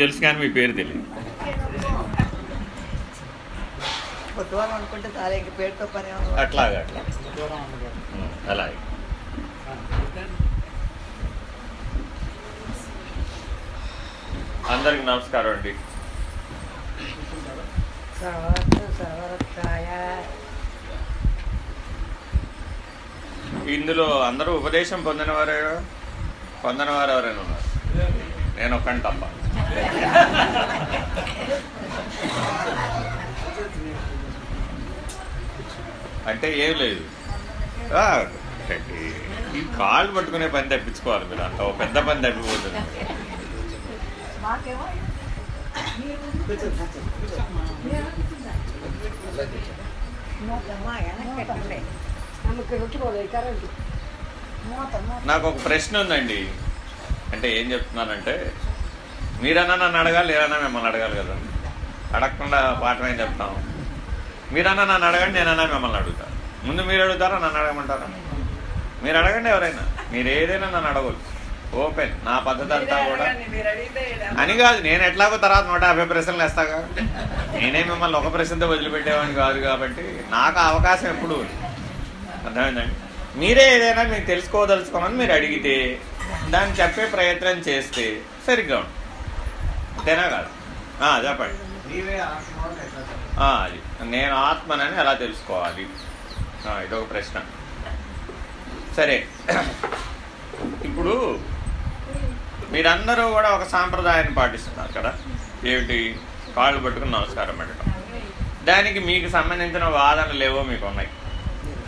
తెలుసు కానీ మీ పేరు తెలియదు. దూరం అనుకుంటే చాలా ఇంక పేరుతో పని ఏమన్నా అట్లాగా. అట్లా అలాగే. అందరికి నమస్కారం అండి. ఇందులో అందరూ ఉపదేశం పొందినవారే పొందినవారు ఎవరైనా ఉన్నారు? నేను ఒక్కని తప్ప. అంటే ఏం లేదు. ఆ, ఈ- కాళ్ళు పట్టుకునే పని తప్పించుకోవాలి మీరు అంత పెద్ద పని తప్పిపోతుంది. నాకు ఒక ప్రశ్న ఉందండి. అంటే ఏం చెప్తున్నానంటే మీరన్నా నన్ను అడగాలి లేరన్నా మిమ్మల్ని అడగాలి కదా. అడగకుండా పాఠం ఏం చెప్తాం మీరన్నా నన్ను అడగండి నేనన్నా మిమ్మల్ని అడుగుతాను ముందు మీరు అడుగుతారా నన్ను అడగమంటారా? మీరు అడగండి ఎవరైనా. మీరు ఏదైనా నన్ను అడగవచ్చు ఓపెన్. నా పద్ధతి అంతా కూడా. అని కాదు నేను ఎట్లాగో తర్వాత నూట యాభై ప్రశ్నలు వేస్తాగా. నేనే మిమ్మల్ని ఒక ప్రశ్నతో వదిలిపెట్టేవాడిని కాదు కాబట్టి నాకు అవకాశం ఎప్పుడు. అర్థమైందండి? మీరే ఏదైనా మీకు తెలుసుకోదలుచుకోమని మీరు అడిగితే దాన్ని చెప్పే ప్రయత్నం చేస్తే సరిగ్గా ఉంటుంది. అంతేనా కాదు చెప్పండి. అది. నేను ఆత్మనని ఎలా తెలుసుకోవాలి? ఇదొక ప్రశ్న. సరే. ఇప్పుడు మీరందరూ కూడా ఒక సాంప్రదాయాన్ని పాటిస్తున్నారు కదా? ఏమిటి? కాళ్ళు పట్టుకుని నమస్కారం పెట్టడం. దానికి మీకు సంబంధించిన వాదనలు ఏవో మీకు ఉన్నాయి.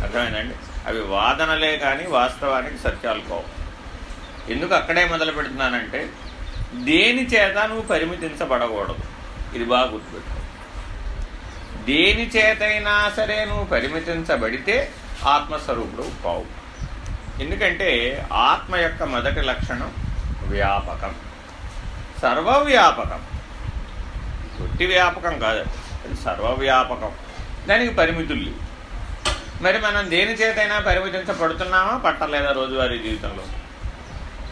అర్థమైందండి? అవి వాదనలే కానీ వాస్తవానికి సత్యాలు కావు. ఎందుకు అక్కడే మొదలు పెడుతున్నానంటే దేని చేత నువ్వు పరిమితించబడకూడదు? ఇది బాగా గుర్తుపెట్టు దేని చేతైనా సరే నువ్వు పరిమితించబడితే ఆత్మస్వరూపుడు పావు. ఎందుకంటే ఆత్మ యొక్క మొదటి లక్షణం వ్యాపకం. సర్వవ్యాపకం. ఒట్టి వ్యాపకం కాదు అది సర్వవ్యాపకం. దానికి పరిమితులు మరి మనం దేని చేతైనా పరిమితించబడుతున్నామా? పట్టలేదా రోజువారీ జీవితంలో?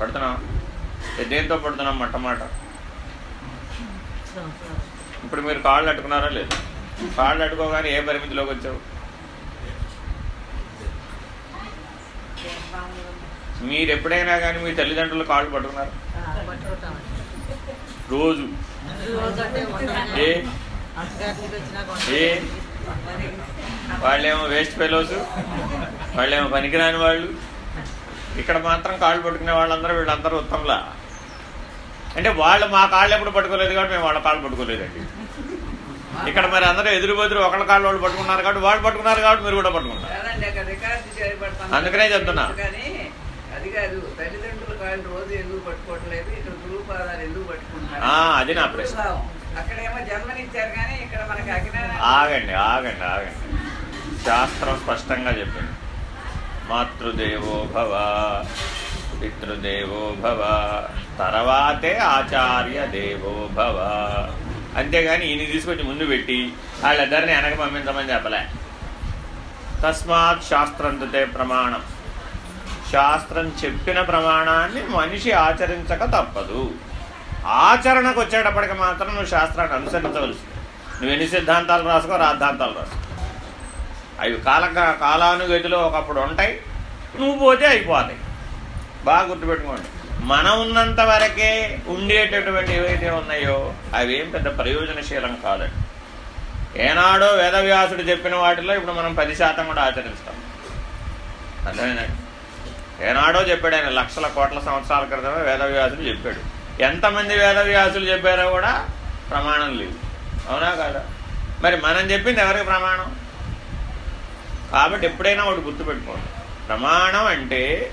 పడుతున్నామా? దేంతో పడుతున్నాం మొట్టమాట ఇప్పుడు మీరు కాళ్ళు అట్టుకున్నారా లేదు? కాళ్ళు అట్టుకోగానే ఏ పరిమితిలోకి వచ్చావు? మీరు ఎప్పుడైనా కానీ మీ తల్లిదండ్రులు కాళ్ళు పట్టుకున్నారు? రోజు. ఏ? ఏ? వాళ్ళేమో వేస్ట్ ఫెలోస్ వాళ్ళేమో పనికిరాని వాళ్ళు. ఇక్కడ మాత్రం కాళ్ళు పట్టుకునే వాళ్ళందరూ వీళ్ళందరూ ఉత్తములా? అంటే వాళ్ళు మా కాళ్ళు ఎప్పుడు పట్టుకోలేదు కాబట్టి మేము వాళ్ళ కాళ్ళు పట్టుకోలేదండి. ఇక్కడ మరి అందరూ ఎదురు బెదురు ఒకళ్ళ కాళ్ళు వాళ్ళు పట్టుకున్నారు కాబట్టి వాళ్ళు పట్టుకున్నారు కాబట్టి మీరు కూడా పట్టుకున్నారు. అందుకనే చెప్తున్నా. అది కాదు తల్లిదండ్రుల కాళ్ళు రోజు ఎందుకు పట్టుకోవట్లేదు ఇక్కడ గురువు పాదాలు ఎందుకు పట్టుకుంటున్నారు? ఆ, అది నా ప్రశ్న. ఆగండి ఆగండి ఆగండి. శాస్త్రం స్పష్టంగా చెప్పింది. మాతృదేవో భవ. పితృదేవో భవ తర్వాతే ఆచార్య దేవో భవ. అంతేగాని ఈయన తీసుకొచ్చి ముందు పెట్టి వాళ్ళిద్దరిని వెనక పంపించమని చెప్పలే. తస్మాత్ శాస్త్రంతుతే ప్రమాణం. శాస్త్రం చెప్పిన ప్రమాణాన్ని మనిషి ఆచరించక తప్పదు. ఆచరణకు వచ్చేటప్పటికి మాత్రం నువ్వు శాస్త్రాన్ని అనుసరించవలసి. నువ్వు ఎన్ని సిద్ధాంతాలు రాసుకో రాద్ధాంతాలు రాసుకో. అవి కాల కాలానుగతిలో ఒకప్పుడు ఉంటాయి నువ్వు పోతే అయిపోతాయి. బాగా గుర్తుపెట్టుకోండి. మనం ఉన్నంత వరకే ఉండేటటువంటి ఏవైతే ఉన్నాయో అవేం పెద్ద ప్రయోజనశీలం కాదండి. ఏనాడో వేదవ్యాసుడు చెప్పిన వాటిలో ఇప్పుడు మనం పది శాతం కూడా ఆచరిస్తాం. అర్థమైందండి? ఏనాడో చెప్పాడు ఆయన లక్షల కోట్ల సంవత్సరాల క్రితమే వేదవ్యాసులు చెప్పాడు. ఎంతమంది వేదవ్యాసులు చెప్పారో కూడా ప్రమాణం లేదు. అవునా కాదా? మరి మనం చెప్పింది ఎవరికి ప్రమాణం? కాబట్టి ఎప్పుడైనా ఒకటి గుర్తుపెట్టుకోండి. ప్రమాణం అంటే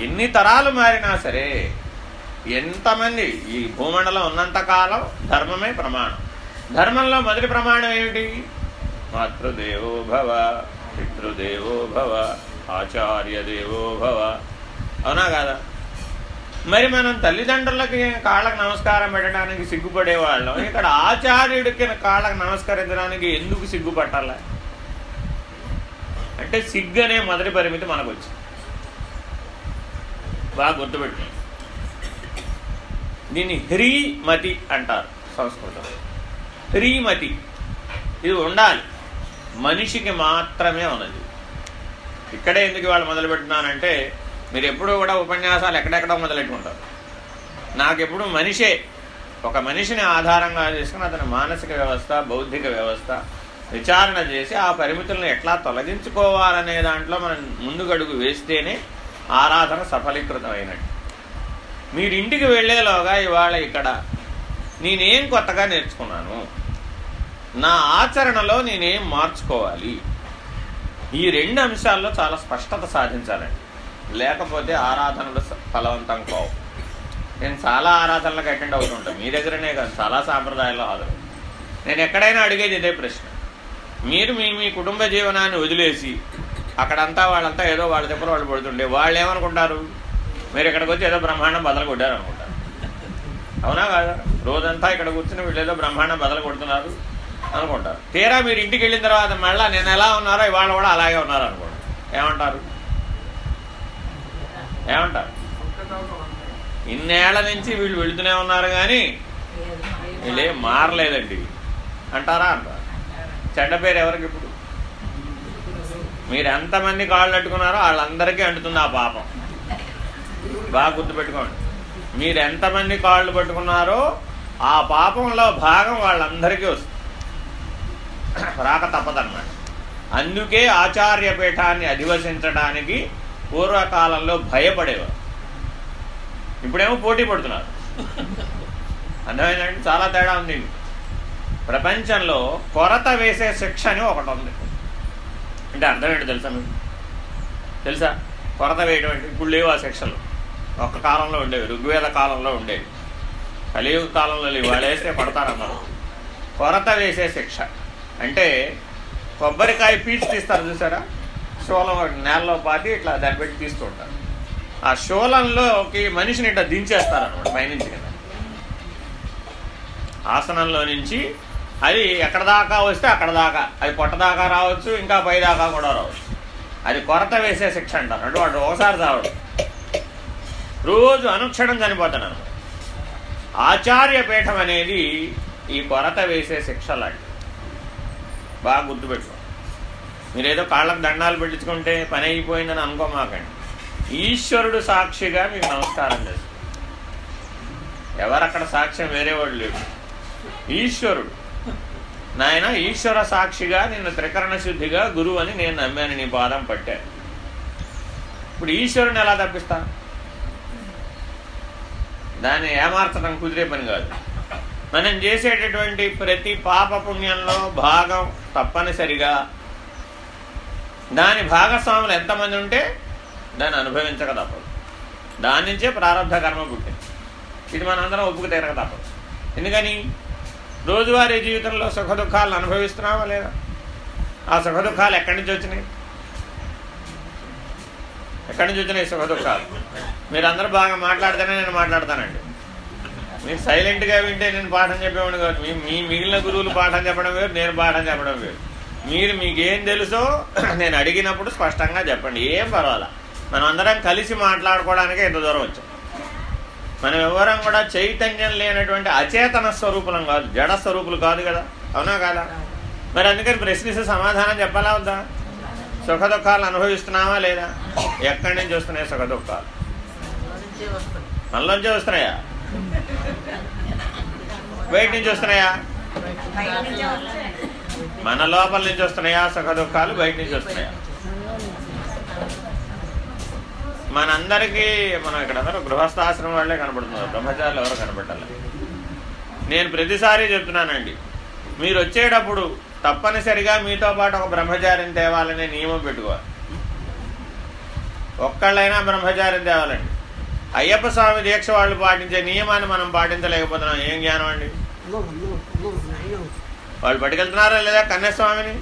ఎన్ని తరాలు మారినా సరే ఎంతమంది ఈ భూమండలం ఉన్నంతకాలం ధర్మమే ప్రమాణం. ధర్మంలో మొదటి ప్రమాణం ఏమిటి? మాతృదేవో భవ పితృదేవో భవ ఆచార్య దేవో భవ అవునా కాదా? మరి మనం తల్లిదండ్రులకి కాళ్ళకు నమస్కారం పెట్టడానికి సిగ్గుపడే వాళ్ళం. ఇక్కడ ఆచార్యుడికి కాళ్ళకు నమస్కరించడానికి ఎందుకు సిగ్గుపట్టాల? అంటే సిగ్గు అనే మొదటి పరిమితి మనకు వచ్చింది బాగా గుర్తుపెట్టు దీన్ని హ్రీమతి అంటారు సంస్కృతం. హ్రీమతి. ఇది ఉండాలి. మనిషికి మాత్రమే ఉన్నది. ఇక్కడే ఎందుకు వాళ్ళు మొదలుపెట్టినానంటే మీరు ఎప్పుడూ కూడా ఉపన్యాసాలు ఎక్కడెక్కడ మొదలెట్టుకుంటారు. నాకెప్పుడు మనిషే ఒక మనిషిని ఆధారంగా చేసుకుని అతని మానసిక వ్యవస్థ బౌద్ధిక వ్యవస్థ విచారణ చేసి ఆ పరిమితులను ఎట్లా తొలగించుకోవాలనే దాంట్లో మనం ముందుగడుగు వేస్తేనే ఆరాధన సఫలీకృతమైనట్టు. మీరు ఇంటికి వెళ్ళేలోగా ఇవాళ ఇక్కడ నేనేం కొత్తగా నేర్చుకున్నాను? నా ఆచరణలో నేనేం మార్చుకోవాలి? ఈ రెండు అంశాల్లో చాలా స్పష్టత సాధించాలండి. లేకపోతే ఆరాధనలు ఫలవంతం కావు. నేను చాలా ఆరాధనలకు అటెండ్ అవుతుంటాను మీ దగ్గరనే కాదు చాలా సాంప్రదాయాల్లో హాజరు. నేను ఎక్కడైనా అడిగేది ఇదే ప్రశ్న. మీరు మీ మీ కుటుంబ జీవనాన్ని వదిలేసి అక్కడంతా వాళ్ళంతా ఏదో వాళ్ళ దగ్గర వాళ్ళు పడుతుండే. వాళ్ళు ఏమనుకుంటారు మీరు ఇక్కడికి వచ్చి ఏదో బ్రహ్మాండం బదలు కొట్టారు అనుకుంటారు అవునా కాదా? రోజంతా ఇక్కడ కూర్చుని వీళ్ళు ఏదో బ్రహ్మాండం బదలు కొడుతున్నారు అనుకుంటారు. తీరా మీరు ఇంటికి వెళ్ళిన తర్వాత మళ్ళీ నేను ఎలా ఉన్నారో ఇవాళ కూడా అలాగే ఉన్నారు అనుకోండి ఏమంటారు? ఏమంటారు? ఇన్నేళ్ళ నుంచి వీళ్ళు వెళుతూనే ఉన్నారు కానీ వీళ్ళు ఏం మారలేదండి. అంటారా అంటారు? చెడ్డ పేరు ఎవరికి ఇప్పుడు? మీరు ఎంతమంది కాళ్ళు అట్టుకున్నారో వాళ్ళందరికీ అంటుతుంది ఆ పాపం. బాగా గుర్తుపెట్టుకోండి. మీరు ఎంతమంది కాళ్ళు పట్టుకున్నారో ఆ పాపంలో భాగం వాళ్ళందరికీ వస్తుంది. రాక తప్పదన్నమాట. అందుకే ఆచార్యపీఠాన్ని అధివసించడానికి పూర్వకాలంలో భయపడేవారు. ఇప్పుడేమో పోటీ పడుతున్నారు. అర్థమైందండి? చాలా తేడా ఉంది. ప్రపంచంలో కొరత వేసే శిక్ష అని ఒకటి ఉంది. అంటే అర్థం ఏంటి తెలుసా మీకు? తెలుసా? కొరత వేయటం ఇప్పుడు లేవు ఆ శిక్షలు ఒక్క కాలంలో ఉండేవి ఋగ్వేద కాలంలో ఉండేవి. కలియుగ కాలంలో లేవు వాళ్ళు వేస్తే పడతారన్నారు. కొరత వేసే శిక్ష. అంటే కొబ్బరికాయ పీచు తీస్తారు చూసారా? శూలం నేలలో పాతి ఇట్లా దాన్ని పెట్టి తీస్తూ ఉంటారు. ఆ శూలంలోకి మనిషిని ఇట్లా దించేస్తారు అనమాట పైనుంచి కదా. ఆసనంలో నుంచి అది ఎక్కడ దాకా వస్తే అక్కడ దాకా. అది పొట్ట దాకా రావచ్చు ఇంకా పై దాకా కూడా రావచ్చు. అది కొరత వేసే శిక్ష అంటారు. అంటే వాడు ఒకసారి చావడు రోజు అనుక్షణం చనిపోతాను ఆచార్య పీఠం అనేది ఈ కొరత వేసే శిక్ష లాంటి బాగా గుర్తుపెట్టుకో. మీరేదో కాళ్ళకు దండాలు పెట్టించుకుంటే పని అయిపోయిందని అనుకోమాకండి ఈశ్వరుడు సాక్షిగా మీకు నమస్కారం చేస్తారు ఎవరక్కడ సాక్ష్యం వేరే వాళ్ళు లేడు ఈశ్వరుడు. నాయన ఈశ్వర సాక్షిగా నిన్ను త్రికరణ శుద్ధిగా గురువు అని నేను నమ్మాను నీ పాదం పట్టా. ఇప్పుడు ఈశ్వరుని ఎలా తప్పిస్తా? దాన్ని ఏమార్చడం కుదిరే పని కాదు. మనం చేసేటటువంటి ప్రతి పాప పుణ్యంలో భాగం తప్పనిసరిగా దాని భాగస్వాములు ఎంతమంది ఉంటే దాన్ని అనుభవించక తప్పదు. దాని నుంచే ప్రారంభ కర్మ పుట్టింది ఇది మనందరం ఒప్పుకు తీరక తప్పదు. ఎందుకని? రోజువారీ జీవితంలో సుఖ దుఃఖాలను అనుభవిస్తున్నావా లేదా? ఆ సుఖ దుఃఖాలు ఎక్కడి నుంచి వచ్చినాయి? ఎక్కడి నుంచి వచ్చినాయి సుఖ దుఃఖాలు బాగా మాట్లాడితేనే నేను మాట్లాడతానండి. మీరు సైలెంట్గా వింటే నేను పాఠం చెప్పేవాడు కాదు. మీ మీ మిగిలిన గురువులు పాఠం చెప్పడం వేరు నేను పాఠం చెప్పడం వేరు. మీరు మీకేం తెలుసో నేను అడిగినప్పుడు స్పష్టంగా చెప్పండి. ఏం పర్వాలా? మనం అందరం కలిసి మాట్లాడుకోవడానికే ఎంత దూరం వచ్చాం. మనం ఎవరం కూడా చైతన్యం లేనటువంటి అచేతన స్వరూపులం కాదు. జడ స్వరూపులు కాదు కదా. అవునా కాదా? మరి అందుకని ప్రశ్నిస్తే సమాధానం చెప్పాలా వద్దా? సుఖ దుఃఖాలు అనుభవిస్తున్నావా లేదా? ఎక్కడి నుంచి వస్తున్నాయి సుఖ దుఃఖాలు మనలోంచే వస్తున్నాయా? బయట నుంచి వస్తున్నాయా? మన లోపల నుంచి వస్తున్నాయా? సుఖ దుఃఖాలు బయట నుంచి వస్తున్నాయా? మనందరికీ మనం ఇక్కడ అందరూ గృహస్థాశ్రమం వాళ్ళే కనబడుతున్నారు. బ్రహ్మచారులు ఎవరు కనబడాలి నేను ప్రతిసారి చెప్తున్నానండి. మీరు వచ్చేటప్పుడు తప్పనిసరిగా మీతో పాటు ఒక బ్రహ్మచారిని తేవాలనే నియమం పెట్టుకోవాలి. ఒక్కళ్ళైనా బ్రహ్మచారిని తేవాలండి. అయ్యప్ప స్వామి దీక్ష వాళ్ళు పాటించే నియమాన్ని మనం పాటించలేకపోతున్నాం. ఏం జ్ఞానం అండి? వాళ్ళు పట్టుకెళ్తున్నారా లేదా కన్యాస్వామిని?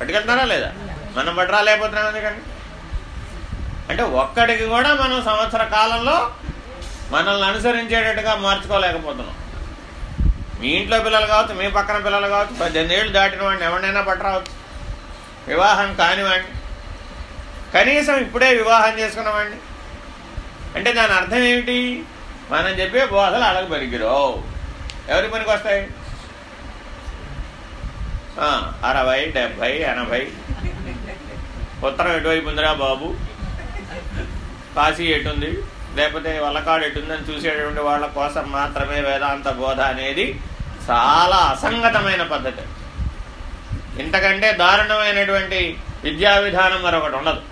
పట్టుకెళ్తున్నారా లేదా? మనం పట్టరా లేకపోతున్నాం ఎందుకండి? అంటే ఒక్కడికి కూడా మనం సంవత్సర కాలంలో మనల్ని అనుసరించేటట్టుగా మార్చుకోలేకపోతున్నాం. మీ ఇంట్లో పిల్లలు కావచ్చు మీ పక్కన పిల్లలు కావచ్చు పద్దెనిమిది ఏళ్ళు దాటిన వాడిని ఎవరినైనా పట్టరావచ్చు వివాహం కానివాడిని కనీసం ఇప్పుడే వివాహం చేసుకున్నవాడిని అంటే దాని అర్థం ఏమిటి? మనం చెప్పే బోధలు అలాగ పనికిరావు. ఎవరి పనికి వస్తాయి? అరవై డెబ్భై ఎనభై. ఉత్తరం ఎటువైపు ఉందిరా బాబు? కాశీ ఎటుంది లేకపోతే వల్లకాడు ఎటుందని చూసేటువంటి వాళ్ళ కోసం మాత్రమే వేదాంత బోధ అనేది చాలా అసంగతమైన పద్ధతి. ఇంతకంటే దారుణమైనటువంటి విద్యా విధానం మరొకటి ఉండదు.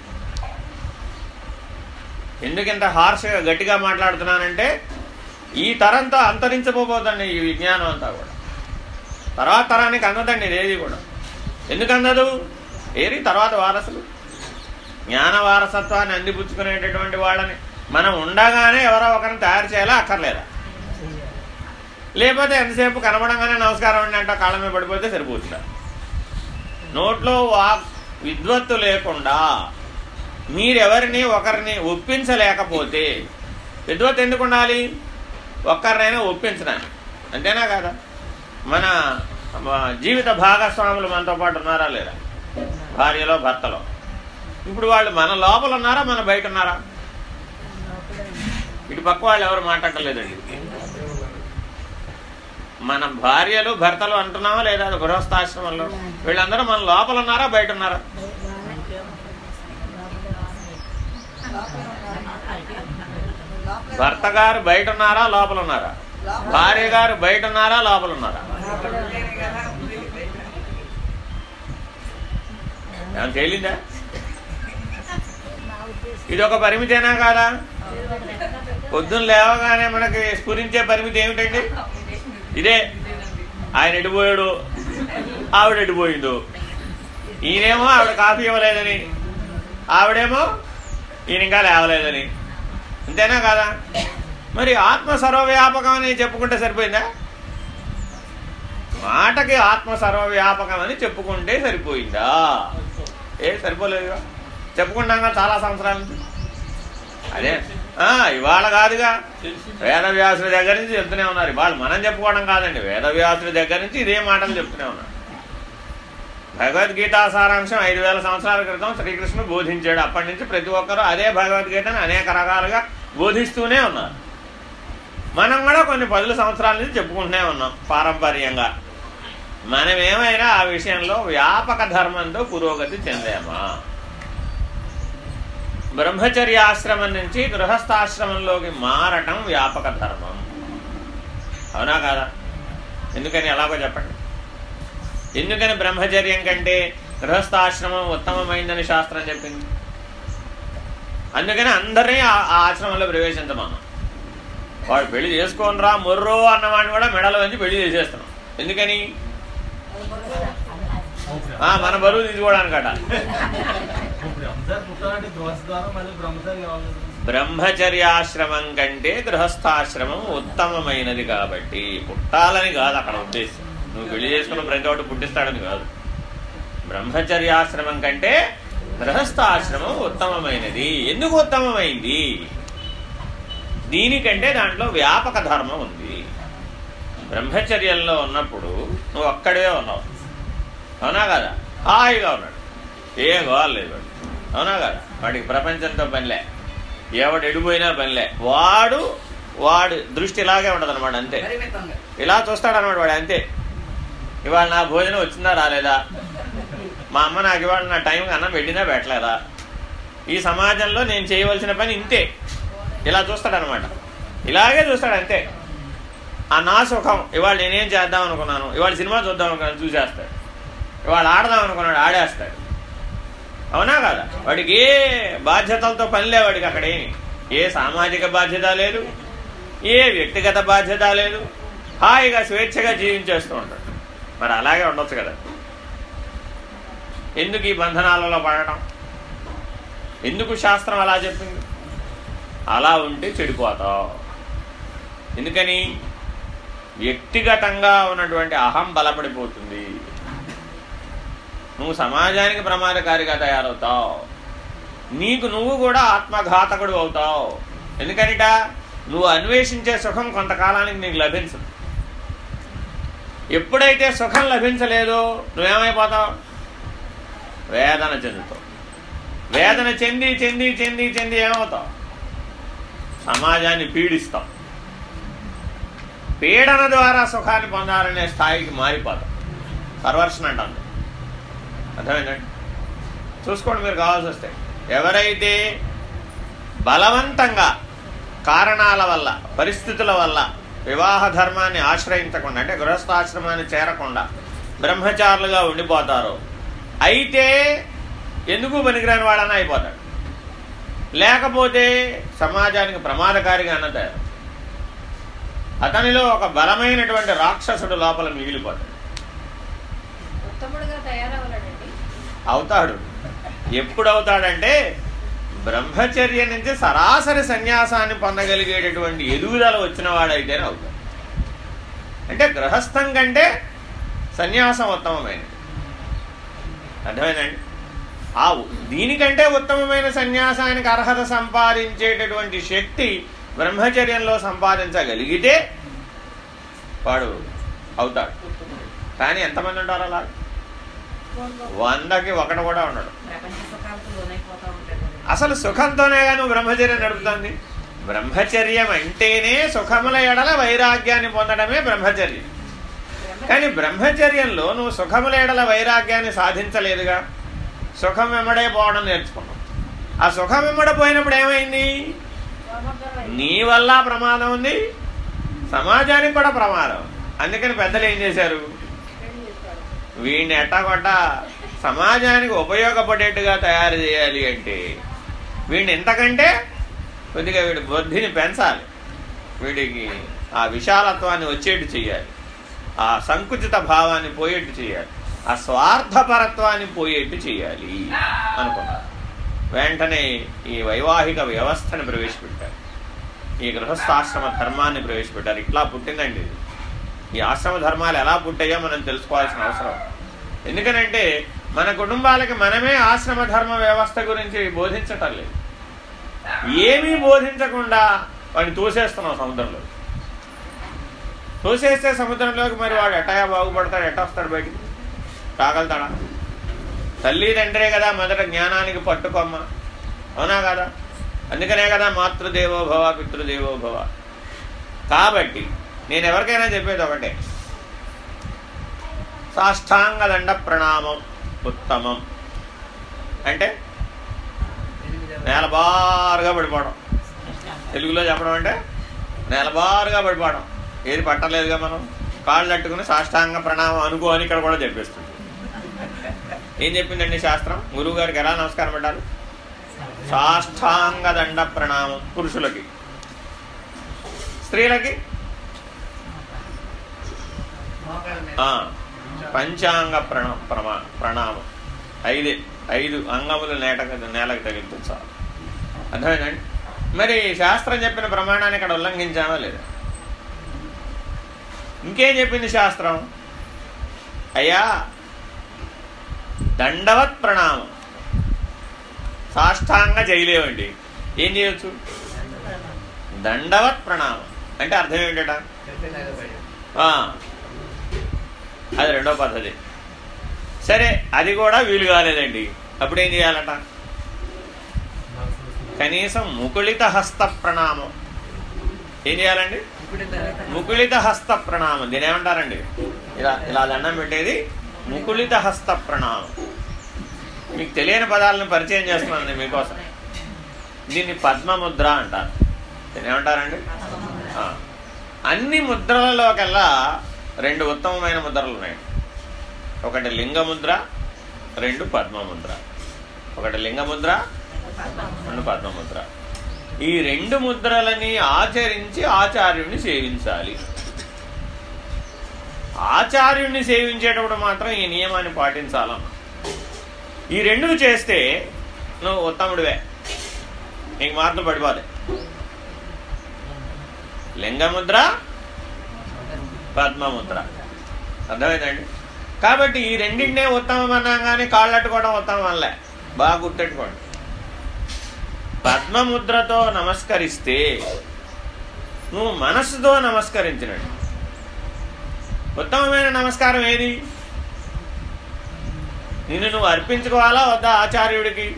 ఎందుకు ఇంత హార్ష్గా గట్టిగా మాట్లాడుతున్నానంటే ఈ తరంతో అంతరించబోతుందండి ఈ విజ్ఞానం అంతా కూడా. తర్వాత తరానికి అందదండి ఇదేది కూడా. ఎందుకు అందదు? ఏరి తర్వాత వారసులు. జ్ఞాన వారసత్వాన్ని అందిపుచ్చుకునేటటువంటి వాళ్ళని మనం ఉండగానే ఎవరో ఒకరిని తయారు చేయాలా అక్కర్లేదా? లేకపోతే ఎంతసేపు కనబడంగానే నమస్కారం అండి అంటే కాళ్ళ మీద పడిపోతే సరిపోతుందా? నోట్లో వాక్ విద్వత్తు లేకుండా మీరెవరిని ఒకరిని ఒప్పించలేకపోతే విద్వత్ ఎందుకు ఉండాలి? ఒక్కరినైనా ఒప్పించడానికి. అంతేనా కదా? మన మన జీవిత భాగస్వాములు మనతో పాటు ఉన్నారా లేదా? భార్యలో భర్తలో. ఇప్పుడు వాళ్ళు మన లోపల ఉన్నారా మన బయట ఉన్నారా? ఇటు పక్క వాళ్ళు ఎవరు మాట్లాడలేదండి. మన భార్యలు భర్తలు అంటున్నామా లేదా? గృహస్థాశ్రమంలో వీళ్ళందరూ మన లోపల ఉన్నారా బయట ఉన్నారా? భర్త గారు బయట ఉన్నారా లోపల ఉన్నారా? భార్య గారు బయట ఉన్నారా లోపల ఉన్నారా? ఏమైనా తేలిందా? ఇది ఒక పరిమితేనా కాదా? పొద్దున్న లేవగానే మనకి స్ఫురించే పరిమితి ఏమిటండి? ఇదే. ఆయన ఎడిపోయాడు ఆవిడ ఎడిపోయిండు ఈయనేమో ఆవిడ కాఫీ ఇవ్వలేదని. ఆవిడేమో ఈయన ఇంకా లేవలేదని. అంతేనా కాదా? మరి ఆత్మ సర్వవ్యాపకం అని చెప్పుకుంటే సరిపోయిందా? మాటకి ఆత్మ సర్వవ్యాపకం అని చెప్పుకుంటే సరిపోయిందా? ఏ సరిపోలేదుగా? చెప్పుకుంటాం చాలా సంవత్సరాల. నుంచి అదే ఇవాళ కాదుగా. వేదవ్యాసుడి దగ్గర నుంచి చెప్తూనే ఉన్నారు. ఇవాళ మనం చెప్పుకోవడం కాదండి. వేదవ్యాసుడి దగ్గర నుంచి ఇదే మాటలు చెప్తూనే ఉన్నారు. భగవద్గీత సారాంశం ఐదు వేల సంవత్సరాల క్రితం శ్రీకృష్ణుడు బోధించాడు. అప్పటి నుంచి ప్రతి ఒక్కరూ అదే భగవద్గీతను అనేక రకాలుగా బోధిస్తూనే ఉన్నారు. మనం కూడా కొన్ని పదుల సంవత్సరాల నుంచి చెప్పుకుంటూనే ఉన్నాం పారంపర్యంగా. మనం ఏమైనా ఆ విషయంలో వ్యాపక ధర్మంతో పురోగతి చెందామా? బ్రహ్మచర్యాశ్రమం నుంచి గృహస్థాశ్రమంలోకి మారటం వ్యాపక ధర్మం. అవునా కాదా? ఎందుకని ఎలాగో చెప్పండి. ఎందుకని బ్రహ్మచర్యం కంటే గృహస్థాశ్రమం ఉత్తమమైందని శాస్త్రం చెప్పింది? అందుకని అందరినీ ఆ ఆశ్రమంలో ప్రవేశించమన్నాం వాడు పెళ్ళి చేసుకోనరా మొర్రో అన్నవాడిని కూడా మెడలో వంచి పెళ్ళి చేసేస్తున్నాం. ఎందుకని? మన బరువు తీసుకోవడానికట. బ్రహ్మచర్యాశ్రమం కంటే గృహస్థాశ్రమం ఉత్తమమైనది కాబట్టి పుట్టాలని కాదు అక్కడ ఉద్దేశం. నువ్వు పెళ్ళి చేసుకున్న ప్రతి ఒక్కటి పుట్టిస్తాడని కాదు. బ్రహ్మచర్యాశ్రమం కంటే గృహస్థాశ్రమం ఉత్తమమైనది. ఎందుకు ఉత్తమమైంది? దీనికంటే దాంట్లో వ్యాపక ధర్మం ఉంది. బ్రహ్మచర్యంలో ఉన్నప్పుడు నువ్వు అక్కడే ఉన్నావు. అవునా కదా? హాయిగా ఉన్నాడు. ఏ గోవాలి లేదు వాడు. అవునా కదా? వాడికి ప్రపంచంతో పనిలే. ఎవడు ఎడిపోయినా పనిలే. వాడు వాడు దృష్టి ఇలాగే ఉండదు అనమాట అంతే ఇలా చూస్తాడనమాట వాడు అంతే. ఇవాళ నా భోజనం వచ్చిందా రాలేదా? మా అమ్మ నాకు ఇవాళ నా టైంకి అన్నం పెట్టినా పెట్టలేదా? ఈ సమాజంలో నేను చేయవలసిన పని ఇంతే. ఇలా చూస్తాడనమాట ఇలాగే చూస్తాడు అంతే. ఆ నా సుఖం ఇవాళ నేనేం చేద్దాం అనుకున్నాను ఇవాళ సినిమా చూద్దాం అనుకున్నాను చూసేస్తాడు. ఇవాళ ఆడదాం అనుకున్నాడు ఆడేస్తాడు. అవునా కదా? వాడికి ఏ బాధ్యతలతో పనిలే వాడికి అక్కడేమి ఏ సామాజిక బాధ్యత లేదు ఏ వ్యక్తిగత బాధ్యత లేదు. హాయిగా స్వేచ్ఛగా జీవించేస్తూ ఉంటాడు. మరి అలాగే ఉండొచ్చు కదా. ఎందుకు ఈ బంధనాలలో పడటం ఎందుకు శాస్త్రం అలా చెప్పింది? అలా ఉంటే చెడిపోతావు. ఎందుకని? వ్యక్తిగతంగా ఉన్నటువంటి అహం బలపడిపోతుంది. నువ్వు సమాజానికి ప్రమాదకారిగా తయారవుతావు. నీకు నువ్వు కూడా ఆత్మఘాతకుడు అవుతావు. ఎందుకనిట? నువ్వు అన్వేషించే సుఖం కొంతకాలానికి నీకు లభించదు. ఎప్పుడైతే సుఖం లభించలేదో నువ్వేమైపోతావు? వేదన చెందుతావు. వేదన చెంది చెంది చెంది చెంది ఏమవుతావు? సమాజాన్ని పీడిస్తావు. పీడన ద్వారా సుఖాన్ని పొందాలనే స్థాయికి మారిపోతాం పర్వర్షన్ అంటాం. అర్థమైందండి చూసుకోండి మీరు కావాల్సి వస్తే. ఎవరైతే బలవంతంగా కారణాల వల్ల పరిస్థితుల వల్ల వివాహ ధర్మాన్ని ఆశ్రయించకుండా అంటే గృహస్థాశ్రమాన్ని చేరకుండా బ్రహ్మచారులుగా ఉండిపోతారో అయితే ఎందుకు పనికిరాని వాడని అయిపోతాడు లేకపోతే సమాజానికి ప్రమాదకారిగా అన్న తయారు. అతనిలో ఒక బలమైనటువంటి రాక్షసుడు లోపల మిగిలిపోతాడు. అవుతాడు. ఎప్పుడు అవుతాడంటే బ్రహ్మచర్య నుంచి సరాసరి సన్యాసాన్ని పొందగలిగేటటువంటి ఎదుగుదల వచ్చిన వాడైతేనే అవుతాడు. అంటే గృహస్థం కంటే సన్యాసం ఉత్తమమైనది. అర్థమైందండి? ఆ దీనికంటే ఉత్తమమైన సన్యాసానికి అర్హత సంపాదించేటటువంటి శక్తి బ్రహ్మచర్యంలో సంపాదించగలిగితే వాడు అవుతాడు. కానీ ఎంతమంది ఉంటారు అలా వందకి ఒకటి కూడా ఉండడు. అసలు సుఖంతోనే నువ్వు బ్రహ్మచర్యం నడుపుతుంది. బ్రహ్మచర్యం అంటేనే సుఖముల ఎడల వైరాగ్యాన్ని పొందడమే బ్రహ్మచర్యం. కానీ బ్రహ్మచర్యంలో నువ్వు సుఖముల ఎడల వైరాగ్యాన్ని సాధించలేదుగా. సుఖం వెంబడే పోవడం నేర్చుకున్నావు. ఆ సుఖం వెంబడ పోయినప్పుడు ఏమైంది? నీ వల్ల ప్రమాదం ఉంది సమాజానికి కూడా ప్రమాదం అందుకని పెద్దలు ఏం చేశారు? వీడిని ఎట్టాగొట్ట సమాజానికి ఉపయోగపడేట్టుగా తయారు చేయాలి అంటే వీడిని ఎంతకంటే కొద్దిగా వీడి బుద్ధిని పెంచాలి. వీడికి ఆ విశాలత్వాన్ని వచ్చేట్టు చేయాలి. ఆ సంకుచిత భావాన్ని పోయేట్టు చేయాలి. ఆ స్వార్థపరత్వాన్ని పోయేట్టు చేయాలి అనుకున్నారు వెంటనే ఈ వైవాహిక వ్యవస్థను ప్రవేశపెట్టారు ఈ గృహస్థాశ్రమ ధర్మాన్ని ప్రవేశపెట్టారు ఇట్లా పుట్టిందండి ఇది. ఈ ఆశ్రమ ధర్మాలు ఎలా పుట్టాయో మనం తెలుసుకోవాల్సిన అవసరం. ఎందుకనంటే మన కుటుంబాలకి మనమే ఆశ్రమ ధర్మ వ్యవస్థ గురించి బోధించటం లేదు. ఏమీ బోధించకుండా వాడిని తోసేస్తున్నాం సముద్రంలో. తోసేస్తే సముద్రంలోకి మరి వాడు ఎట్టయా బాగుపడతాడు ఎట్టా వస్తాడు బయటికి? రాగలుగుతాడా తల్లి తండ్రే కదా మొదట జ్ఞానానికి పట్టుకోమ్మ. అవునా కదా? అందుకనే కదా మాతృదేవోభవ పితృదేవోభవ కాబట్టి నేను ఎవరికైనా చెప్పేది ఒకటే. సాష్టాంగ దండ ప్రణామం ఉత్తమం. అంటే నేలబారుగా పడిపోవడం. తెలుగులో చెప్పడం అంటే నేలబారుగా పడిపోవడం. ఏది పట్టలేదుగా మనం? కాళ్ళు అట్టుకుని సాష్టాంగ ప్రణామం అనుకో అని ఇక్కడ కూడా చెప్పేస్తుంది. ఏం చెప్పిందండి శాస్త్రం? గురువు గారికి ఎలా నమస్కారం పెట్టాలి? సాష్టాంగ దండ ప్రణామం పురుషులకి. స్త్రీలకి పంచాంగ ప్రణా ప్రమా ప్రణామం. ఐదు ఐదు అంగములు నేటకు నేలకు తగిలించాలి అర్థమైందండి? మరి శాస్త్రం చెప్పిన ప్రమాణాన్ని ఇక్కడ ఉల్లంఘించామా లేదా? ఇంకేం చెప్పింది శాస్త్రం? అయ్యా దండవత్ ప్రణామం. సాష్టాంగ చేయలేవండి ఏం చేయొచ్చు? దండవత్ ప్రణామం. అంటే అర్థం ఏంటట? అది రెండో పద్ధతి. సరే అది కూడా వీలు కాలేదండి. అప్పుడు ఏం చేయాలట? కనీసం ముకుళిత హస్త ప్రణామం. ఏం చేయాలండి? ముకుళిత హస్త ప్రణామం. దీని ఏమంటారండి? ఇలా ఇలా దండం పెట్టేది ముకుళిత హస్త ప్రణామం. మీకు తెలియని పదాలను పరిచయం చేస్తున్నానండి మీకోసం. దీన్ని పద్మముద్ర అంటారు. దీన్ని ఏమంటారండి? ఆ. అన్ని ముద్రలలోకెల్లా రెండు ఉత్తమమైన ముద్రలు ఉన్నాయి. ఒకటి లింగముద్ర రెండు పద్మముద్ర. ఒకటి లింగముద్ర రెండు పద్మముద్ర. ఈ రెండు ముద్రలని ఆచరించి ఆచార్యుడిని సేవించాలి. ఆచార్యుడిని సేవించేటప్పుడు మాత్రం ఈ నియమాన్ని పాటించాలన్న ఈ రెండు చేస్తే నువ్వు ఉత్తముడివే. నీకు మార్కులు పడిపోతాయి లింగముద్ర పద్మముద్ర. అర్థమైందండి? కాబట్టి ఈ రెండింటినే ఉత్తమం అన్నా కానీ కాళ్ళట్టుకోవడం ఉత్తమం అనలే బాగా గుర్తెట్టుకోండి. పద్మముద్రతో నమస్కరిస్తే నువ్వు మనస్సుతో నమస్కరించినట్టు. ఉత్తమమైన నమస్కారం ఏది? నిన్ను నువ్వు అర్పించుకోవాలా వద్దా ఆచార్యుడికి?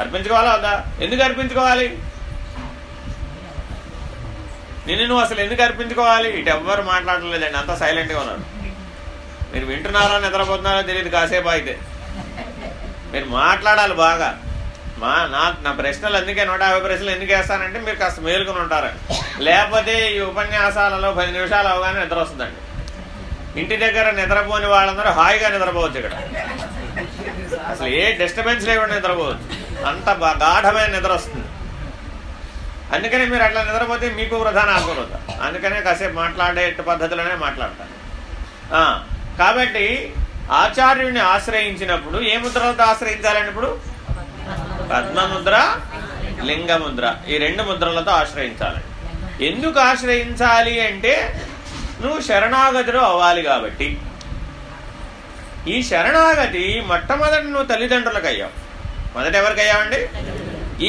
అర్పించుకోవాలా వద్దా? ఎందుకు అర్పించుకోవాలి? నిన్ను నువ్వు అసలు ఎందుకు అర్పించుకోవాలి? ఇటు ఎవ్వరు మాట్లాడలేదండి. అంతా సైలెంట్గా ఉన్నారు. మీరు వింటున్నారా నిద్రపోతున్నారో తెలియదు కాసేపు అయితే మీరు మాట్లాడాలి బాగా. మా నా నా ప్రశ్నలు అందుకే నూట యాభై ప్రశ్నలు ఎందుకు వేస్తానంటే మీరు కాస్త మేలుకుని ఉంటారు. లేకపోతే ఈ ఉపన్యాసాలలో పది నిమిషాలు అవగానే నిద్ర వస్తుందండి. ఇంటి దగ్గర నిద్రపోని వాళ్ళందరూ హాయిగా నిద్రపోవచ్చు ఇక్కడ. అసలు ఏ డిస్టర్బెన్స్ లేకుండా నిద్రపోవచ్చు. అంత బా- గాఢమైన నిద్ర వస్తుంది. అందుకనే మీరు అట్లా నిద్రపోతే మీకు ప్రధాన నాకు అందుకనే కాసేపు మాట్లాడే పద్ధతిలోనే మాట్లాడతాను కాబట్టి ఆచార్యుడిని ఆశ్రయించినప్పుడు ఏ ముద్రలతో ఆశ్రయించాలండి ఇప్పుడు పద్మముద్ర లింగముద్ర. ఈ రెండు ముద్రలతో ఆశ్రయించాలండి. ఎందుకు ఆశ్రయించాలి అంటే నువ్వు శరణాగతిలో అవ్వాలి కాబట్టి. ఈ శరణాగతి మొట్టమొదటి నువ్వు తల్లిదండ్రులకు అయ్యావు మొదట ఎవరికి అయ్యావండి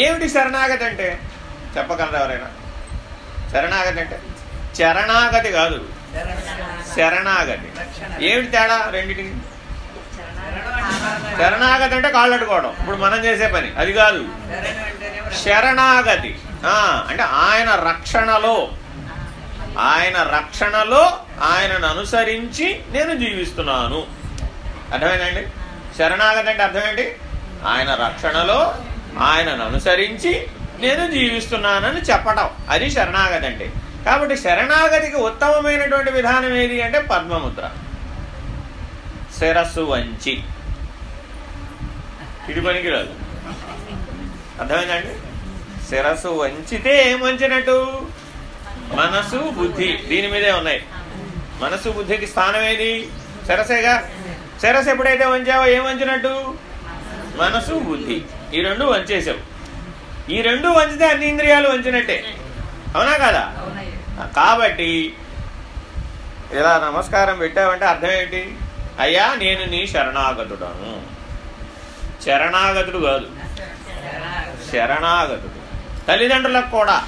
ఏమిటి శరణాగతి అంటే? చెప్పగలరా ఎవరైనా? శరణాగతి అంటే? చరణాగతి కాదు. శరణాగతి. ఏమిటి తేడా రెండింటికి? శరణాగతి అంటే కాళ్ళు అట్టుకోవడం ఇప్పుడు మనం చేసే పని. అది కాదు. శరణాగతి. అంటే ఆయన రక్షణలో. ఆయన రక్షణలో ఆయనను అనుసరించి నేను జీవిస్తున్నాను. అర్థమేనండి శరణాగతి అంటే అర్థం ఏంటి? ఆయన రక్షణలో ఆయనను అనుసరించి నేను జీవిస్తున్నానని చెప్పటం. అది శరణాగతి అంటే కాబట్టి శరణాగతికి ఉత్తమమైనటువంటి విధానం ఏది అంటే పద్మముద్ర. శిరస్సు వంచి. ఇది పనికిరాదు. అర్థమైందండి? శిరస్సు వంచితే ఏం వంచినట్టు? మనసు బుద్ధి. దీని మీదే ఉన్నాయి. మనసు బుద్ధికి స్థానం ఏది? శిరసేగా? శిరస్సు ఎప్పుడైతే వంచావో ఏం వంచినట్టు? మనసు బుద్ధి. ఈ రెండు వంచేసావు ఈ రెండు వంచితే అన్ని ఇంద్రియాలు వంచినట్టే. అవునా కదా? కాబట్టి ఇలా నమస్కారం పెట్టావంటే అర్థం ఏంటి అయ్యా నేను నీ శరణాగతుడను. శరణాగతుడు కాదు. శరణాగతుడు. తల్లిదండ్రులకు కూడా.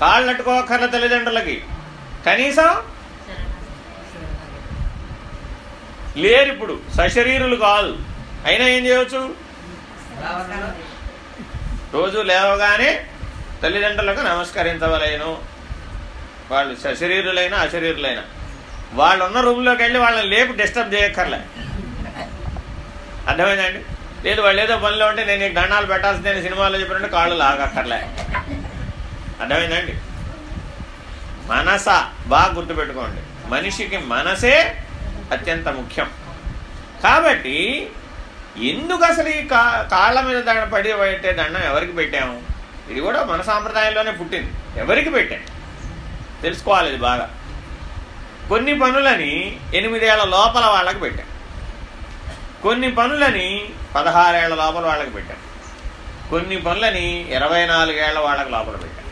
కాళ్ళట్టుకోకర్ల తల్లిదండ్రులకి. కనీసం లేరు ఇప్పుడు సశరీరులు కాదు. అయినా ఏం చేయవచ్చు రోజు లేవగానే తల్లిదండ్రులకు నమస్కరించవలేను. వాళ్ళు సశరీరులైనా అశరీరులైనా. వాళ్ళు ఉన్న రూమ్లోకి వెళ్ళి వాళ్ళని లేపు డిస్టర్బ్ చేయక్కర్లే. అర్థమైందండి? లేదు వాళ్ళు ఏదో పనిలో ఉంటే నేను నీకు దండాలు పెట్టాల్సిందని సినిమాలో చెప్పినట్టు కాళ్ళు లాగక్కర్లే. అర్థమైందండి? మనస బాగా గుర్తుపెట్టుకోండి. మనిషికి మనసే అత్యంత ముఖ్యం. కాబట్టి ఎందుకు అసలు ఈ కా కాళ్ళ మీద దండ పడి పెట్టే దండం ఎవరికి పెట్టాము? ఇది కూడా మన సాంప్రదాయంలోనే పుట్టింది. ఎవరికి పెట్టాం? తెలుసుకోవాలి ఇది బాగా. కొన్ని పనులని ఎనిమిదేళ్ళ లోపల వాళ్ళకి పెట్టాం. కొన్ని పనులని పదహారేళ్ళ లోపల వాళ్ళకి పెట్టాం. కొన్ని పనులని ఇరవై నాలుగేళ్ళ వాళ్ళకి లోపల పెట్టాం.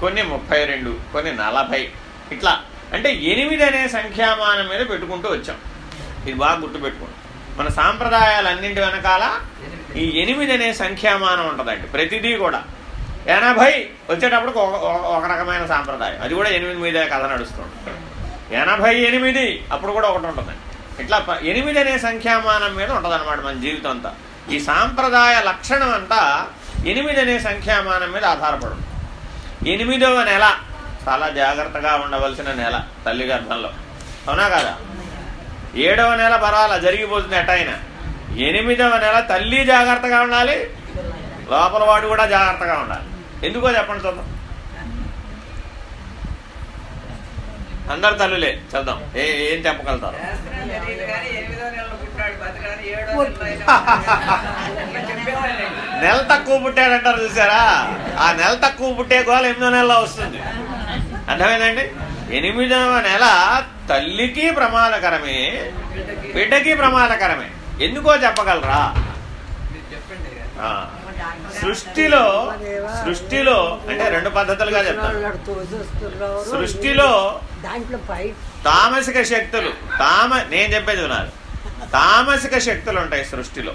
కొన్ని ముప్పై రెండు కొన్ని నలభై. ఇట్లా. అంటే ఎనిమిది అనే సంఖ్యామానం మీద పెట్టుకుంటూ వచ్చాం. ఇది బాగా గుర్తుపెట్టుకోండి. మన సాంప్రదాయాలన్నింటి వెనకాల ఈ ఎనిమిది అనే సంఖ్యామానం ఉంటుందండి. ప్రతిదీ కూడా. ఎనభై వచ్చేటప్పుడు ఒక ఒక- రకమైన సాంప్రదాయం. అది కూడా ఎనిమిది మీదే కథ నడుస్తుంది. ఎనభై ఎనిమిది అప్పుడు కూడా ఒకటి ఉంటుందండి. ఇట్లా ఎనిమిది అనే సంఖ్యామానం మీద ఉంటుందన్నమాట మన జీవితం అంతా. ఈ సాంప్రదాయ లక్షణం అంతా ఎనిమిది అనే సంఖ్యామానం మీద ఆధారపడుతుంది. ఎనిమిదవ నెల చాలా జాగ్రత్తగా ఉండవలసిన నెల తల్లి గర్భంలో. అవునా కదా? ఏడవ నెల పర్వాలా జరిగిపోతుంది అటైన ఎనిమిదవ నెల తల్లి జాగ్రత్తగా ఉండాలి లోపల వాడు కూడా జాగ్రత్తగా ఉండాలి. ఎందుకో చెప్పండి చూద్దాం. అందరు తల్లులే చూద్దాం ఏ ఏం చెప్పగలుగుతారు? నెల తక్కువ పుట్టాడంటారు చూసారా? ఆ నెల తక్కువ పుట్టే గోళ ఎనిమిదో నెలలో వస్తుంది. అర్థమైందండి? ఎనిమిదవ నెల తల్లికి ప్రమాదకరమే బిడ్డకి ప్రమాదకరమే. ఎందుకో చెప్పగలరా? సృష్టిలో సృష్టిలో అంటే రెండు పద్ధతులుగా చెప్తాను. సృష్టిలో తామసిక శక్తులు తామ నేను చెప్పేది ఉన్నారు తామసిక శక్తులు ఉంటాయి సృష్టిలో.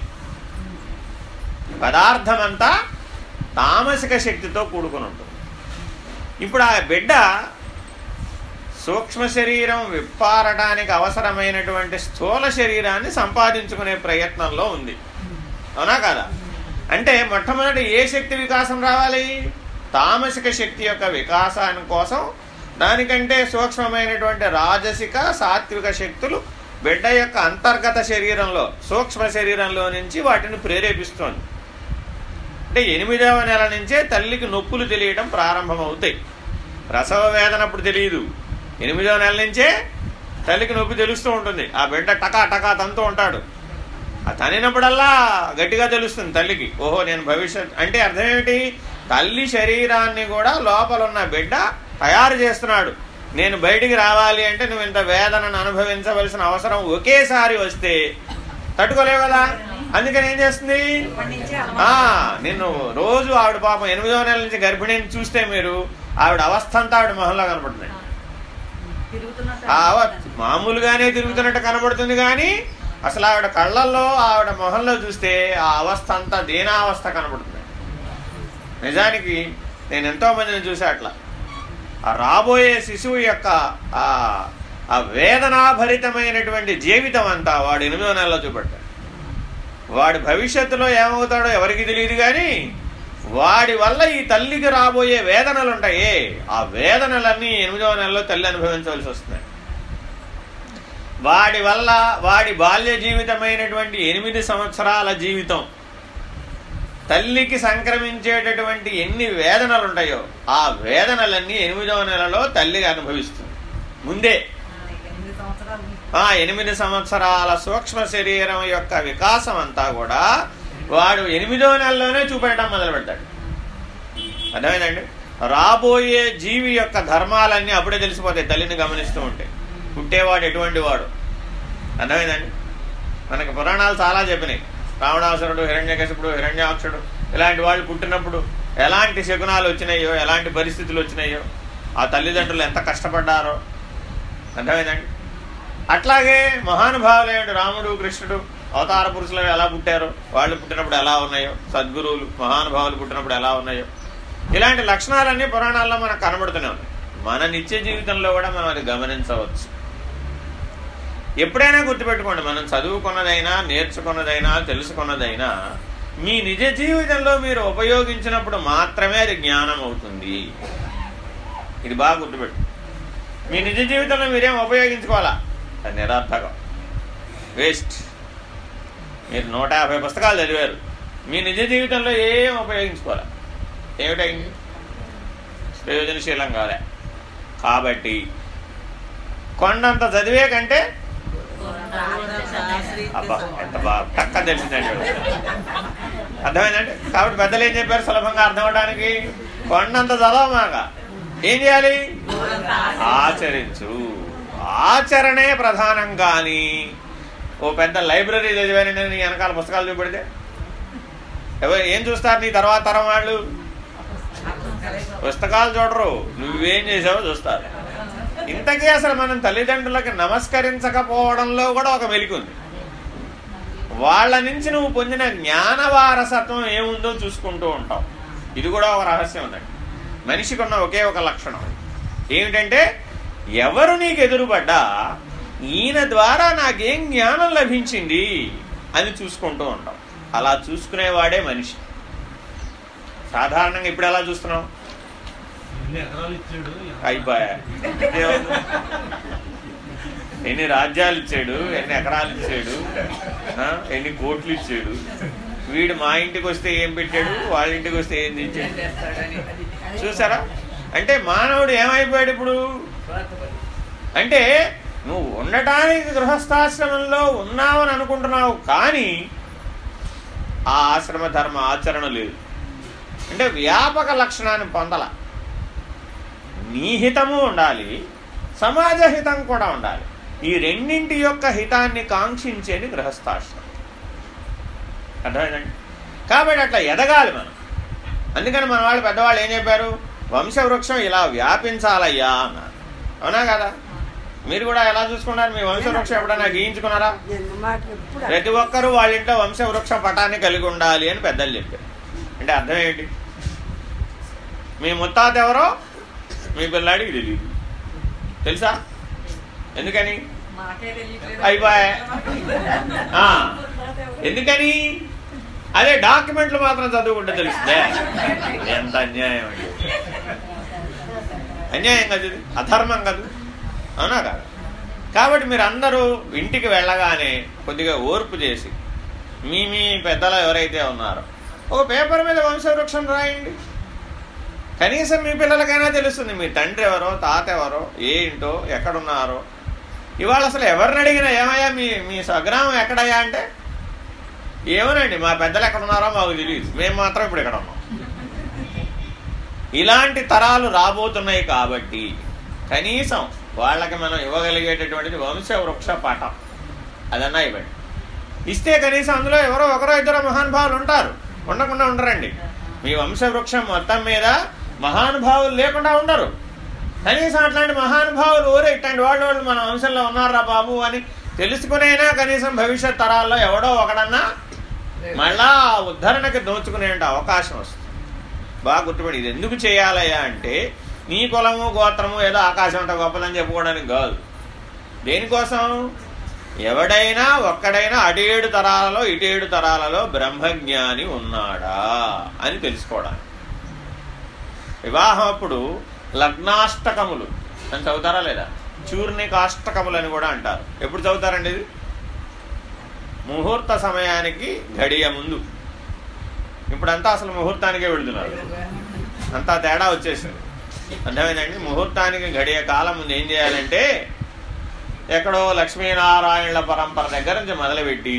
పదార్థమంతా తామసిక శక్తితో కూడుకుని ఉంటుంది. ఇప్పుడు ఆ బిడ్డ సూక్ష్మ శరీరం విప్పారటానికి అవసరమైనటువంటి స్థూల శరీరాన్ని సంపాదించుకునే ప్రయత్నంలో ఉంది. అవునా కాదా? అంటే మొట్టమొదటి ఏ శక్తి వికాసం రావాలి? తామసిక శక్తి యొక్క వికాసాని కోసం దానికంటే సూక్ష్మమైనటువంటి రాజసిక సాత్విక శక్తులు బిడ్డ యొక్క అంతర్గత శరీరంలో సూక్ష్మ శరీరంలో నుంచి వాటిని ప్రేరేపిస్తోంది. అంటే ఎనిమిదవ నెల నుంచే తల్లికి నొప్పులు తెలియడం ప్రారంభమవుతాయి. ప్రసవ వేదన అప్పుడు తెలియదు. ఎనిమిదో నెల నుంచే తల్లికి నొప్పి తెలుస్తూ ఉంటుంది. ఆ బిడ్డ టకా టకా తనతో ఉంటాడు. ఆ తనినప్పుడల్లా గట్టిగా తెలుస్తుంది తల్లికి. ఓహో నేను భవిష్యత్ అంటే అర్థం ఏమిటి తల్లి శరీరాన్ని కూడా లోపల ఉన్న బిడ్డ తయారు చేస్తున్నాడు. నేను బయటికి రావాలి అంటే నువ్వు ఇంత వేదనను అనుభవించవలసిన అవసరం ఒకేసారి వస్తే తట్టుకోలేవు కదా? అందుకని ఏం చేస్తుంది? నిన్ను రోజు ఆవిడ పాపం ఎనిమిదో నెల నుంచి గర్భిణిని చూస్తే మీరు ఆవిడ అవస్థ అంతా ఆవిడ మొహంలో కనపడుతుంది. మామూలుగానే తిరుగుతున్నట్టు కనబడుతుంది కానీ అసలు ఆవిడ కళ్ళల్లో ఆవిడ మొహంలో చూస్తే ఆ అవస్థ అంతా దీనావస్థ కనబడుతుంది. నిజానికి నేను ఎంతో మందిని చూసా అట్లా. ఆ రాబోయే శిశువు యొక్క ఆ ఆ వేదనాభరితమైనటువంటి జీవితం అంతా వాడు ఎనిమిదో నెలలో చూపెట్టాడు. వాడి భవిష్యత్తులో ఏమవుతాడో ఎవరికి తెలియదు కానీ వాడి వల్ల ఈ తల్లికి రాబోయే వేదనలు ఉంటాయే ఆ వేదనలన్నీ ఎనిమిదవ నెలలో తల్లి అనుభవించవలసి వస్తున్నాయి వాడి వల్ల వాడి బాల్య జీవితమైనటువంటి ఎనిమిది సంవత్సరాల జీవితం తల్లికి సంక్రమించేటటువంటి ఎన్ని వేదనలు ఉంటాయో ఆ వేదనలన్నీ ఎనిమిదవ నెలలో తల్లిగా అనుభవిస్తుంది. ముందే. ఆ ఎనిమిది సంవత్సరాల సూక్ష్మ శరీరం యొక్క వికాసం అంతా కూడా వాడు ఎనిమిదో నెలలోనే చూపెట్టడం మొదలు అర్థమైందండి? రాబోయే జీవి యొక్క ధర్మాలన్నీ అప్పుడే తెలిసిపోతాయి తల్లిని గమనిస్తూ ఉంటే. పుట్టేవాడు ఎటువంటి వాడు? అర్థమైందండి? మనకు పురాణాలు చాలా చెప్పినాయి. రావణాసురుడు హిరణ్యకశపుడు హిరణ్యాక్షుడు ఇలాంటి వాళ్ళు పుట్టినప్పుడు ఎలాంటి శకునాలు వచ్చినాయో ఎలాంటి పరిస్థితులు వచ్చినాయో ఆ తల్లిదండ్రులు ఎంత కష్టపడ్డారో. అర్థమైందండి? అట్లాగే మహానుభావులైన రాముడు కృష్ణుడు అవతార పురుషులు ఎలా పుట్టారో? వాళ్ళు పుట్టినప్పుడు ఎలా ఉన్నాయో సద్గురువులు మహానుభావులు పుట్టినప్పుడు ఎలా ఉన్నాయో. ఇలాంటి లక్షణాలన్నీ పురాణాల్లో మనకు కనబడుతూనే ఉన్నాయి. మన నిత్య జీవితంలో కూడా మనం అది గమనించవచ్చు. ఎప్పుడైనా గుర్తుపెట్టుకోండి మనం చదువుకున్నదైనా నేర్చుకున్నదైనా తెలుసుకున్నదైనా మీ నిజ జీవితంలో మీరు ఉపయోగించినప్పుడు మాత్రమే అది జ్ఞానం అవుతుంది. ఇది బాగా గుర్తుపెట్టు. మీ నిజ జీవితంలో మీరేం ఉపయోగించుకోవాలా? అది నిరర్థకం. వేస్ట్. మీరు నూట యాభై పుస్తకాలు చదివారు. మీ నిజ జీవితంలో ఏం ఉపయోగించుకోలే ఏమిటైంది ప్రయోజనశీలం కాలే కాబట్టి కొండంత చదివే కంటే అబ్బా ఎంత బాగా టక్క తెలిసిందండి అర్థమైందండి? కాబట్టి పెద్దలు ఏం చెప్పారు? సులభంగా అర్థం అవడానికి కొండంత చదవమాక. ఏం చేయాలి? ఆచరించు. ఆచరణే ప్రధానం కానీ ఓ పెద్ద లైబ్రరీ చదివాను నేను నీ వెనకాల పుస్తకాలు చూపెడితే? ఎవరు ఏం చూస్తారు నీ తర్వాత తరం వాళ్ళు? పుస్తకాలు చూడరు. నువ్వేం చేసావో చూస్తారు. ఇంతకీ అసలు మనం తల్లిదండ్రులకు నమస్కరించకపోవడంలో కూడా ఒక మెలికి ఉంది. వాళ్ళ నుంచి నువ్వు పొందిన జ్ఞాన వారసత్వం ఏముందో చూసుకుంటూ ఉంటావు. ఇది కూడా ఒక రహస్యం ఉందండి మనిషికి ఉన్న ఒకే ఒక లక్షణం. ఏమిటంటే ఎవరు నీకు ఎదురుపడ్డా ఈయన ద్వారా నాకేం జ్ఞానం లభించింది అని చూసుకుంటూ ఉంటాం. అలా చూసుకునేవాడే మనిషి. సాధారణంగా ఇప్పుడు ఎలా చూస్తున్నాం అయిపోయా? ఎన్ని రాజ్యాలు ఇచ్చాడు? ఎన్ని ఎకరాలు ఇచ్చాడు? ఎన్ని కోట్లు ఇచ్చాడు? వీడు మా ఇంటికి వస్తే ఏం పెట్టాడు? వాళ్ళ ఇంటికి వస్తే ఏం తెచ్చాడు చూసారా? అంటే మానవుడు ఏమైపోయాడు ఇప్పుడు? అంటే నువ్వు ఉండటానికి గృహస్థాశ్రమంలో ఉన్నావని అనుకుంటున్నావు కానీ ఆ ఆశ్రమ ధర్మ ఆచరణ లేదు. అంటే వ్యాపక లక్షణాన్ని పొందల. నీ హితము ఉండాలి సమాజ హితం కూడా ఉండాలి. ఈ రెండింటి యొక్క హితాన్ని కాంక్షించేది గృహస్థాశ్రమం. అర్థమైందండి? కాబట్టి అట్లా ఎదగాలి మనం. అందుకని మన వాళ్ళు పెద్దవాళ్ళు ఏం చెప్పారు? వంశవృక్షం ఇలా వ్యాపించాలయ్యా అన్నారు. అవునా కదా? మీరు కూడా ఎలా చూసుకున్నారు? మీ వంశవృక్షం ఎప్పుడైనా గీయించుకున్నారా? ప్రతి ఒక్కరూ వాళ్ళ ఇంట్లో వంశవృక్ష పటాన్ని కలిగి ఉండాలి అని పెద్దలు చెప్పారు. అంటే అర్థం ఏంటి? మీ ముత్తాత ఎవరో మీ పిల్లాడికి తెలియదు తెలుసా? ఎందుకని? అయిపోయా? ఎందుకని? అదే డాక్యుమెంట్లు మాత్రం చదువుకుంటే తెలుస్తుందే. ఎంత అన్యాయం అండి. అన్యాయం కదా అధర్మం కదా. అవునా కాదు? కాబట్టి మీరు అందరూ ఇంటికి వెళ్ళగానే కొద్దిగా ఓర్పు చేసి మీ మీ పెద్దలు ఎవరైతే ఉన్నారో ఒక పేపర్ మీద వంశవృక్షం రాయండి. కనీసం మీ పిల్లలకైనా తెలుస్తుంది మీ తండ్రి ఎవరో తాత ఎవరో ఏంటో ఎక్కడున్నారో. ఇవాళ అసలు ఎవరిని అడిగినా ఏమయ్యా మీ మీ స్వగ్రామం ఎక్కడయ్యా? అంటే ఏమోనండి మా పెద్దలు ఎక్కడున్నారో మాకు తెలియదు మేము మాత్రం ఇప్పుడు ఇక్కడ ఉన్నాం. ఇలాంటి తరాలు రాబోతున్నాయి కాబట్టి కనీసం వాళ్ళకి మనం ఇవ్వగలిగేటటువంటిది వంశవృక్ష పాఠం. అదన్నా ఇవ్వండి. ఇస్తే కనీసం అందులో ఎవరో ఒకరో ఇద్దరు మహానుభావులు ఉంటారు. ఉండకుండా ఉండరండి. మీ వంశవృక్షం మొత్తం మీద మహానుభావులు లేకుండా ఉండరు. కనీసం అట్లాంటి మహానుభావులు ఊరే ఇట్లాంటి వాళ్ళు వాళ్ళు మన వంశంలో ఉన్నారా బాబు అని తెలుసుకునైనా కనీసం భవిష్యత్ తరాల్లో ఎవడో ఒకడన్నా మళ్ళా ఆ ఉద్ధరణకి దోచుకునే అవకాశం వస్తుంది. బాగా గుర్తుపడి ఇది ఎందుకు చేయాలయ్యా అంటే నీ కులము గోత్రము ఏదో ఆకాశం అంట గొప్పదని చెప్పుకోవడానికి కాదు. దేనికోసం? ఎవడైనా ఒక్కడైనా అటేడు తరాలలో ఇటేడు తరాలలో బ్రహ్మజ్ఞాని ఉన్నాడా అని తెలుసుకోవడానికి. వివాహం అప్పుడు లగ్నాష్టకములు. అని చదువుతారా లేదా? చూర్ణికాష్టకములు అని కూడా అంటారు. ఎప్పుడు చదువుతారండి ఇది? ముహూర్త సమయానికి గడియ ముందు. ఇప్పుడంతా అసలు ముహూర్తానికే వెళుతున్నారు. అంతా తేడా వచ్చేసింది. అర్థమైందండి? ముహూర్తానికి గడియ కాలం ముందు ఏం చేయాలంటే ఎక్కడో లక్ష్మీనారాయణల పరంపర దగ్గర నుంచి మొదలుపెట్టి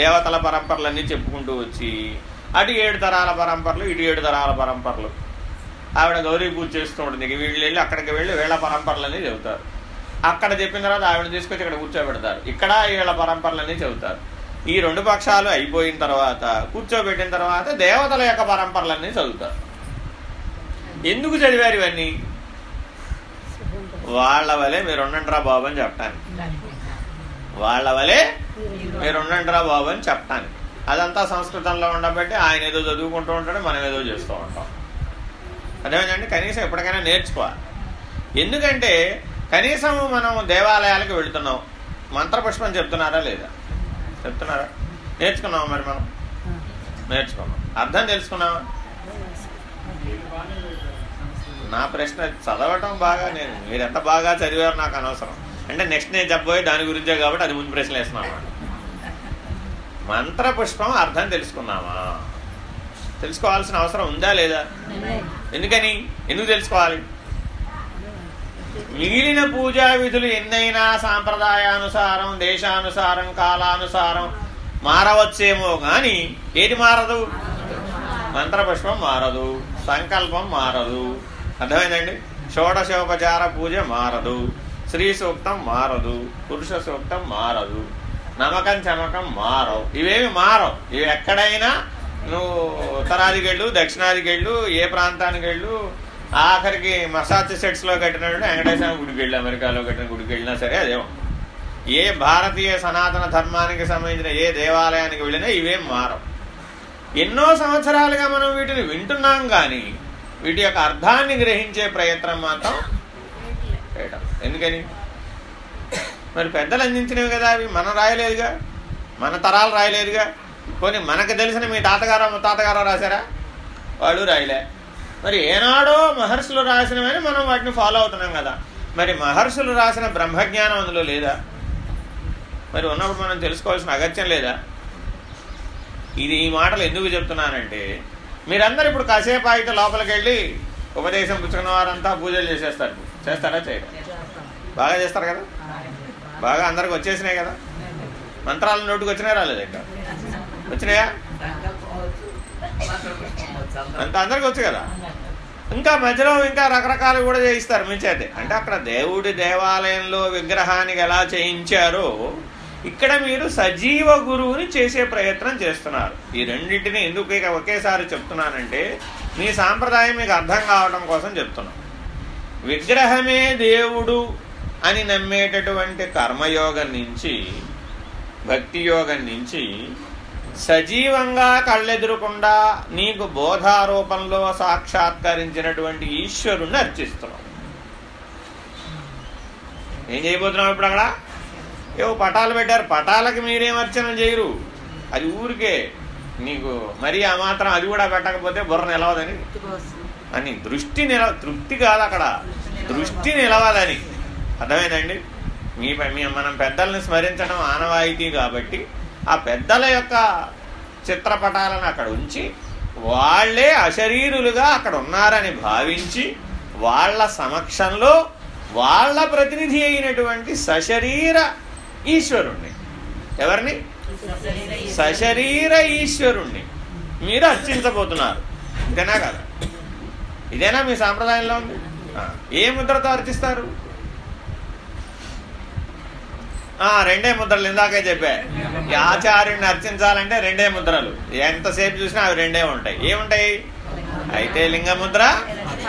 దేవతల పరంపరలన్నీ చెప్పుకుంటూ వచ్చి అటు ఏడు తరాల పరంపరలు ఇటు ఏడు తరాల పరంపరలు. ఆవిడ గౌరీ పూజ చేస్తూ ఉంటుంది. వీళ్ళు వెళ్ళి అక్కడికి వెళ్ళి వీళ్ళ పరంపరలన్నీ చెబుతారు. అక్కడ చెప్పిన తర్వాత ఆవిడ తీసుకొచ్చి ఇక్కడ కూర్చోబెడతారు. ఇక్కడ వీళ్ళ పరంపరలన్నీ చెబుతారు. ఈ రెండు పక్షాలు అయిపోయిన తర్వాత కూర్చోబెట్టిన తర్వాత దేవతల యొక్క పరంపరలన్నీ చదువుతారు. ఎందుకు చదివారు ఇవన్నీ? వాళ్ళ వలె మీరు ఉండండిరా బాబు అని చెప్పటానికి. వాళ్ళ వలె మీరు ఉండండిరా బాబు అని చెప్పటానికి. అదంతా సంస్కృతంలో ఉండబట్టి ఆయన ఏదో చదువుకుంటూ ఉంటాడు మనం ఏదో చేస్తూ ఉంటాం. అదేమంటే కనీసం ఎప్పటికైనా నేర్చుకోవాలి. ఎందుకంటే కనీసం మనం దేవాలయాలకు వెళుతున్నాం. మంత్రపుష్పం చెప్తున్నారా లేదా? చెప్తున్నారా? నేర్చుకున్నామా మరి మనం? నేర్చుకున్నాం. అర్థం తెలుసుకున్నామా నా ప్రశ్న చదవటం బాగా నేను మీరు ఎంత బాగా చదివారు నాకు అనవసరం. అంటే నెక్స్ట్ నేను చెప్పబోయే దాని గురించే కాబట్టి అది ముందు ప్రశ్నలు మంత్ర మంత్రపుష్పం అర్థం తెలుసుకున్నామా తెలుసుకోవాల్సిన అవసరం ఉందా లేదా? ఎందుకని? ఎందుకు తెలుసుకోవాలి? మిగిలిన పూజా విధులు ఎన్నైనా సాంప్రదాయానుసారం దేశానుసారం కాలానుసారం మారవచ్చేమో కానీ ఏది మారదు? మంత్రపుష్పం మారదు సంకల్పం మారదు. అర్థమైందండి? షోడశోపచార పూజ మారదు స్త్రీ సూక్తం మారదు పురుష సూక్తం మారదు నమ్మకం చమకం మారవు. ఇవేమి మారవు. ఇవి ఎక్కడైనా నువ్వు ఉత్తరాదికి వెళ్ళు దక్షిణాదికి వెళ్ళు ఏ ప్రాంతానికి వెళ్ళు ఆఖరికి మసాచుసెట్స్లో కట్టినట్టు వెంకటేశ్వర గుడికి వెళ్ళి అమెరికాలో కట్టిన గుడికి వెళ్ళినా సరే అదే ఏ భారతీయ సనాతన ధర్మానికి సంబంధించిన ఏ దేవాలయానికి వెళ్ళినా ఇవేం మారవు. ఎన్నో సంవత్సరాలుగా మనం వీటిని వింటున్నాం కానీ వీటి యొక్క అర్థాన్ని గ్రహించే ప్రయత్నం మాత్రం చేయటం. ఎందుకని? మరి పెద్దలు అందించినవి కదా అవి. మనం రాయలేదుగా? మన తరాలు రాయలేదుగా? కొన్ని మనకు తెలిసిన మీ తాతగారు తాతగారు రాశారా? వాళ్ళు రాయలే. మరి ఏనాడో మహర్షులు రాసినవని మనం వాటిని ఫాలో అవుతున్నాం కదా. మరి మహర్షులు రాసిన బ్రహ్మజ్ఞానం అందులో లేదా? మరి ఉన్నప్పుడు మనం తెలుసుకోవాల్సిన అగత్యం లేదా? ఇది ఈ మాటలు ఎందుకు చెప్తున్నానంటే మీరందరూ ఇప్పుడు కాసేపు ఆగితే లోపలికి వెళ్ళి ఉపదేశం పుచ్చుకున్న వారంతా పూజలు చేసేస్తారు. చేస్తారా? చేయరా? బాగా చేస్తారు కదా? బాగా అందరికి వచ్చేసినాయి కదా? మంత్రాలు నోటికి వచ్చినాయి రాలేదు ఇంకా వచ్చినాయా? అంత అందరికి వచ్చు కదా? ఇంకా మధ్యలో ఇంకా రకరకాలు కూడా చేయిస్తారు మీ చేతే. అంటే అక్కడ దేవుడి దేవాలయంలో విగ్రహానికి ఎలా చేయించారో ఇక్కడ మీరు సజీవ గురువుని చేసే ప్రయత్నం చేస్తున్నారు. ఈ రెండింటిని ఎందుకు ఇక ఒకేసారి చెప్తున్నానంటే మీ సాంప్రదాయం మీకు అర్థం కావడం కోసం చెప్తున్నాం. విగ్రహమే దేవుడు అని నమ్మేటటువంటి కర్మయోగం నుంచి భక్తి యోగం నుంచి సజీవంగా కళ్ళెదురకుండా నీకు బోధారూపంలో సాక్షాత్కరించినటువంటి ఈశ్వరుణ్ణి అర్చిస్తున్నాం. ఏం చేయబోతున్నావు ఇప్పుడు అక్కడ? ఏవో పటాలు పెట్టారు. పటాలకు మీరేం అర్చన చేయరు. అది ఊరికే నీకు మరీ ఆ మాత్రం అది కూడా పెట్టకపోతే బుర్ర నిలవదని. అని దృష్టి నిల తృప్తి కాదు అక్కడ. దృష్టి నిలవాలని. అర్థమైందండి? మీ మీ మనం పెద్దల్ని స్మరించడం ఆనవాయితీ కాబట్టి ఆ పెద్దల యొక్క చిత్రపటాలను అక్కడ ఉంచి వాళ్ళే అశరీరులుగా అక్కడ ఉన్నారని భావించి వాళ్ళ సమక్షంలో వాళ్ళ ప్రతినిధి అయినటువంటి సశరీర ఈశ్వరుణ్ణి. ఎవరిని? సశరీర ఈశ్వరుణ్ణి. మీరు అర్చించబోతున్నారు. ఇదేనా కదా? ఇదేనా మీ సాంప్రదాయంలో ఉంది? ఏ ముద్రతో అర్చిస్తారు? రెండే ముద్రలు ఇందాకే చెప్పా. ఈ ఆచార్యుడిని అర్చించాలంటే రెండే ముద్రలు. ఎంతసేపు చూసినా అవి రెండే ఉంటాయి. ఏముంటాయి? అయితే లింగ ముద్ర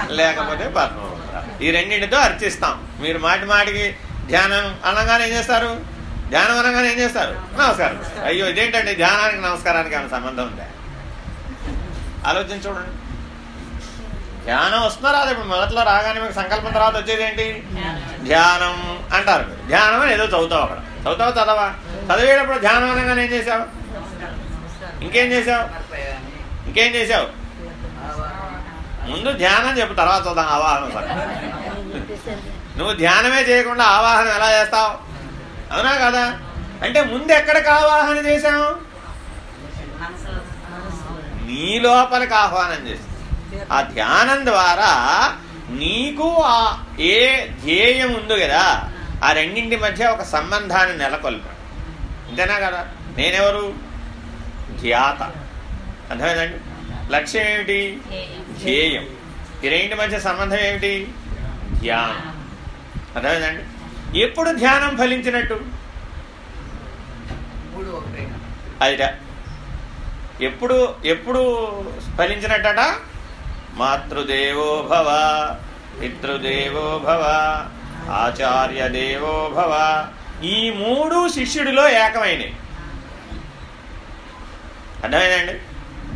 లేకపోతే పద్మముద్ర. ఈ రెండింటితో అర్చిస్తాం. మీరు మాటి మాటికి ధ్యానం అనగానే ఏం చేస్తారు? ధ్యానం అనగానే ఏం చేస్తారు? నమస్కారం. అయ్యో ఇదేంటండి? ధ్యానానికి నమస్కారానికి ఏమైనా సంబంధం ఉందా? ఆలోచించి చూడండి. ధ్యానం వస్తుందా రాదు ఇప్పుడు మొదట్లో రాగానే మీకు సంకల్పం తర్వాత వచ్చేది ఏంటి? ధ్యానం అంటారు. ధ్యానం అని ఏదో చదువుతావు అక్కడ. చదువుతావు? చదవా? చదివేటప్పుడు ధ్యానం అనగానే ఏం చేసావు ఇంకేం చేసావు ఇంకేం చేసావు ముందు ధ్యానం చెప్పు తర్వాత చూద్దాం ఆవాహన. నువ్వు ధ్యానమే చేయకుండా ఆవాహన ఎలా చేస్తావు? అవునా కదా? అంటే ముందు ఎక్కడికి ఆవాహన చేశావు? నీ లోపలికి ఆహ్వానం చేసి ఆ ధ్యానం ద్వారా నీకు ఆ ఏ ధ్యేయం ఉంది కదా ఆ రెండింటి మధ్య ఒక సంబంధాన్ని నెలకొల్పాడు. అంతేనా కదా? నేనెవరు? ధ్యాత. అర్థమైందండి? లక్ష్యం ఏమిటి? ధ్యేయం. ఈ రెండింటి మధ్య సంబంధం ఏమిటి? ధ్యానం. అర్థమైందండి? ఎప్పుడు ధ్యానం ఫలించినట్టు? అదిట ఎప్పుడు ఎప్పుడు ఫలించినట్టట? మాతృదేవో భవ పితృదేవో భవ ఆచార్య దేవో భవ. ఈ మూడు శిష్యుడిలో ఏకమైనవి. అర్థమైందండి?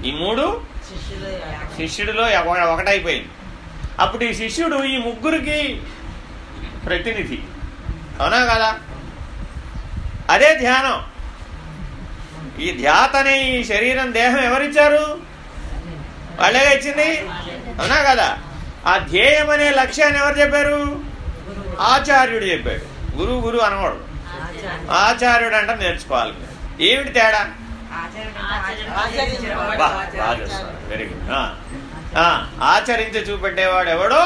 ఈ మూడు శిష్యుడిలో ఒక- ఒకటైపోయింది. అప్పుడు ఈ శిష్యుడు ఈ ముగ్గురికి ప్రతినిధి. అవునా కదా అదే ధ్యానం. ఈ ధ్యాత అనే ఈ శరీరం దేహం ఎవరిచ్చారు? వాళ్ళేగా ఇచ్చింది? అవునా కదా? ఆ ధ్యేయం అనే లక్ష్యాన్ని ఎవరు చెప్పారు? ఆచార్యుడు చెప్పాడు. గురువు గురువు అనవాడు ఆచార్యుడు అంటే నేర్చుకోవాలి. ఏమిటి తేడా. వెరీ గుడ్ ఆచరించి చూపెట్టేవాడు ఎవడో?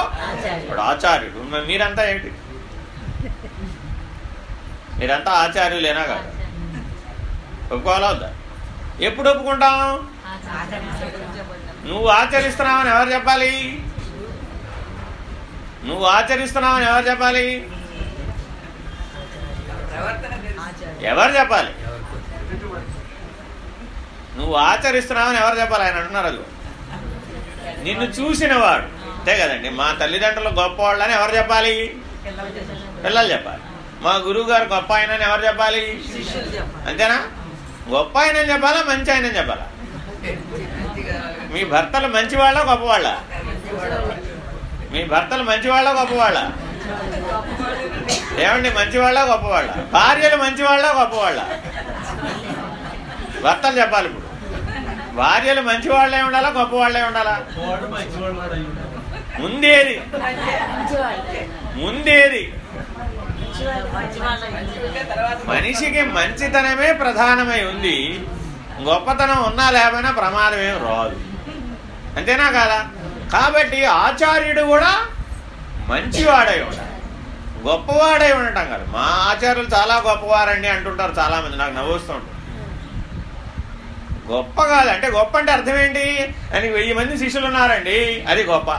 వాడు ఆచార్యుడు. మరి మీరంతా ఏంటి? మీరంతా ఆచార్యులేనా కాదు? ఒప్పుకోవాలా వద్దా ఎప్పుడు ఒప్పుకుంటాం? నువ్వు ఆచరిస్తున్నావని ఎవరు చెప్పాలి? నువ్వు ఆచరిస్తున్నావని ఎవరు చెప్పాలి? ఎవరు చెప్పాలి? నువ్వు ఆచరిస్తున్నావని ఎవరు చెప్పాలి? ఆయన అంటున్నారు అది. నిన్ను చూసినవాడు. అంతే కదండి మా తల్లిదండ్రులు గొప్పవాళ్ళని ఎవరు చెప్పాలి? పిల్లలు చెప్పాలి. మా గురువు గారు గొప్ప ఆయన ఎవరు చెప్పాలి? అంతేనా? గొప్ప ఆయన చెప్పాలా మంచి ఆయన చెప్పాలా? మీ భర్తలు మంచివాళ్ళ గొప్పవాళ్ళ? మీ భర్తలు మంచివాళ్ళ గొప్పవాళ్ళ? ఏమండి మంచివాళ్ళ గొప్పవాళ్ళ? భార్యలు మంచివాళ్ళ గొప్పవాళ్ళ? భర్తలు చెప్పాలి ఇప్పుడు. భార్యలు మంచివాళ్ళే ఉండాలా గొప్పవాళ్ళే ఉండాలా? ముందేది. ముందేది. మనిషికి మంచితనమే ప్రధానమై ఉంది. గొప్పతనం ఉన్నా లేకపోయినా ప్రమాదమేం రాదు. అంతేనా కాదా? కాబట్టి ఆచార్యుడు కూడా మంచివాడై ఉండాలి. గొప్పవాడై ఉండటం కాదు. మా ఆచార్యులు చాలా గొప్పవారండి అంటుంటారు చాలామంది. నాకు నవ్వుస్తుంటారు గొప్ప కాదు. అంటే గొప్ప అంటే అర్థం ఏంటి? వెయ్యి మంది శిష్యులు ఉన్నారండి. అది గొప్ప.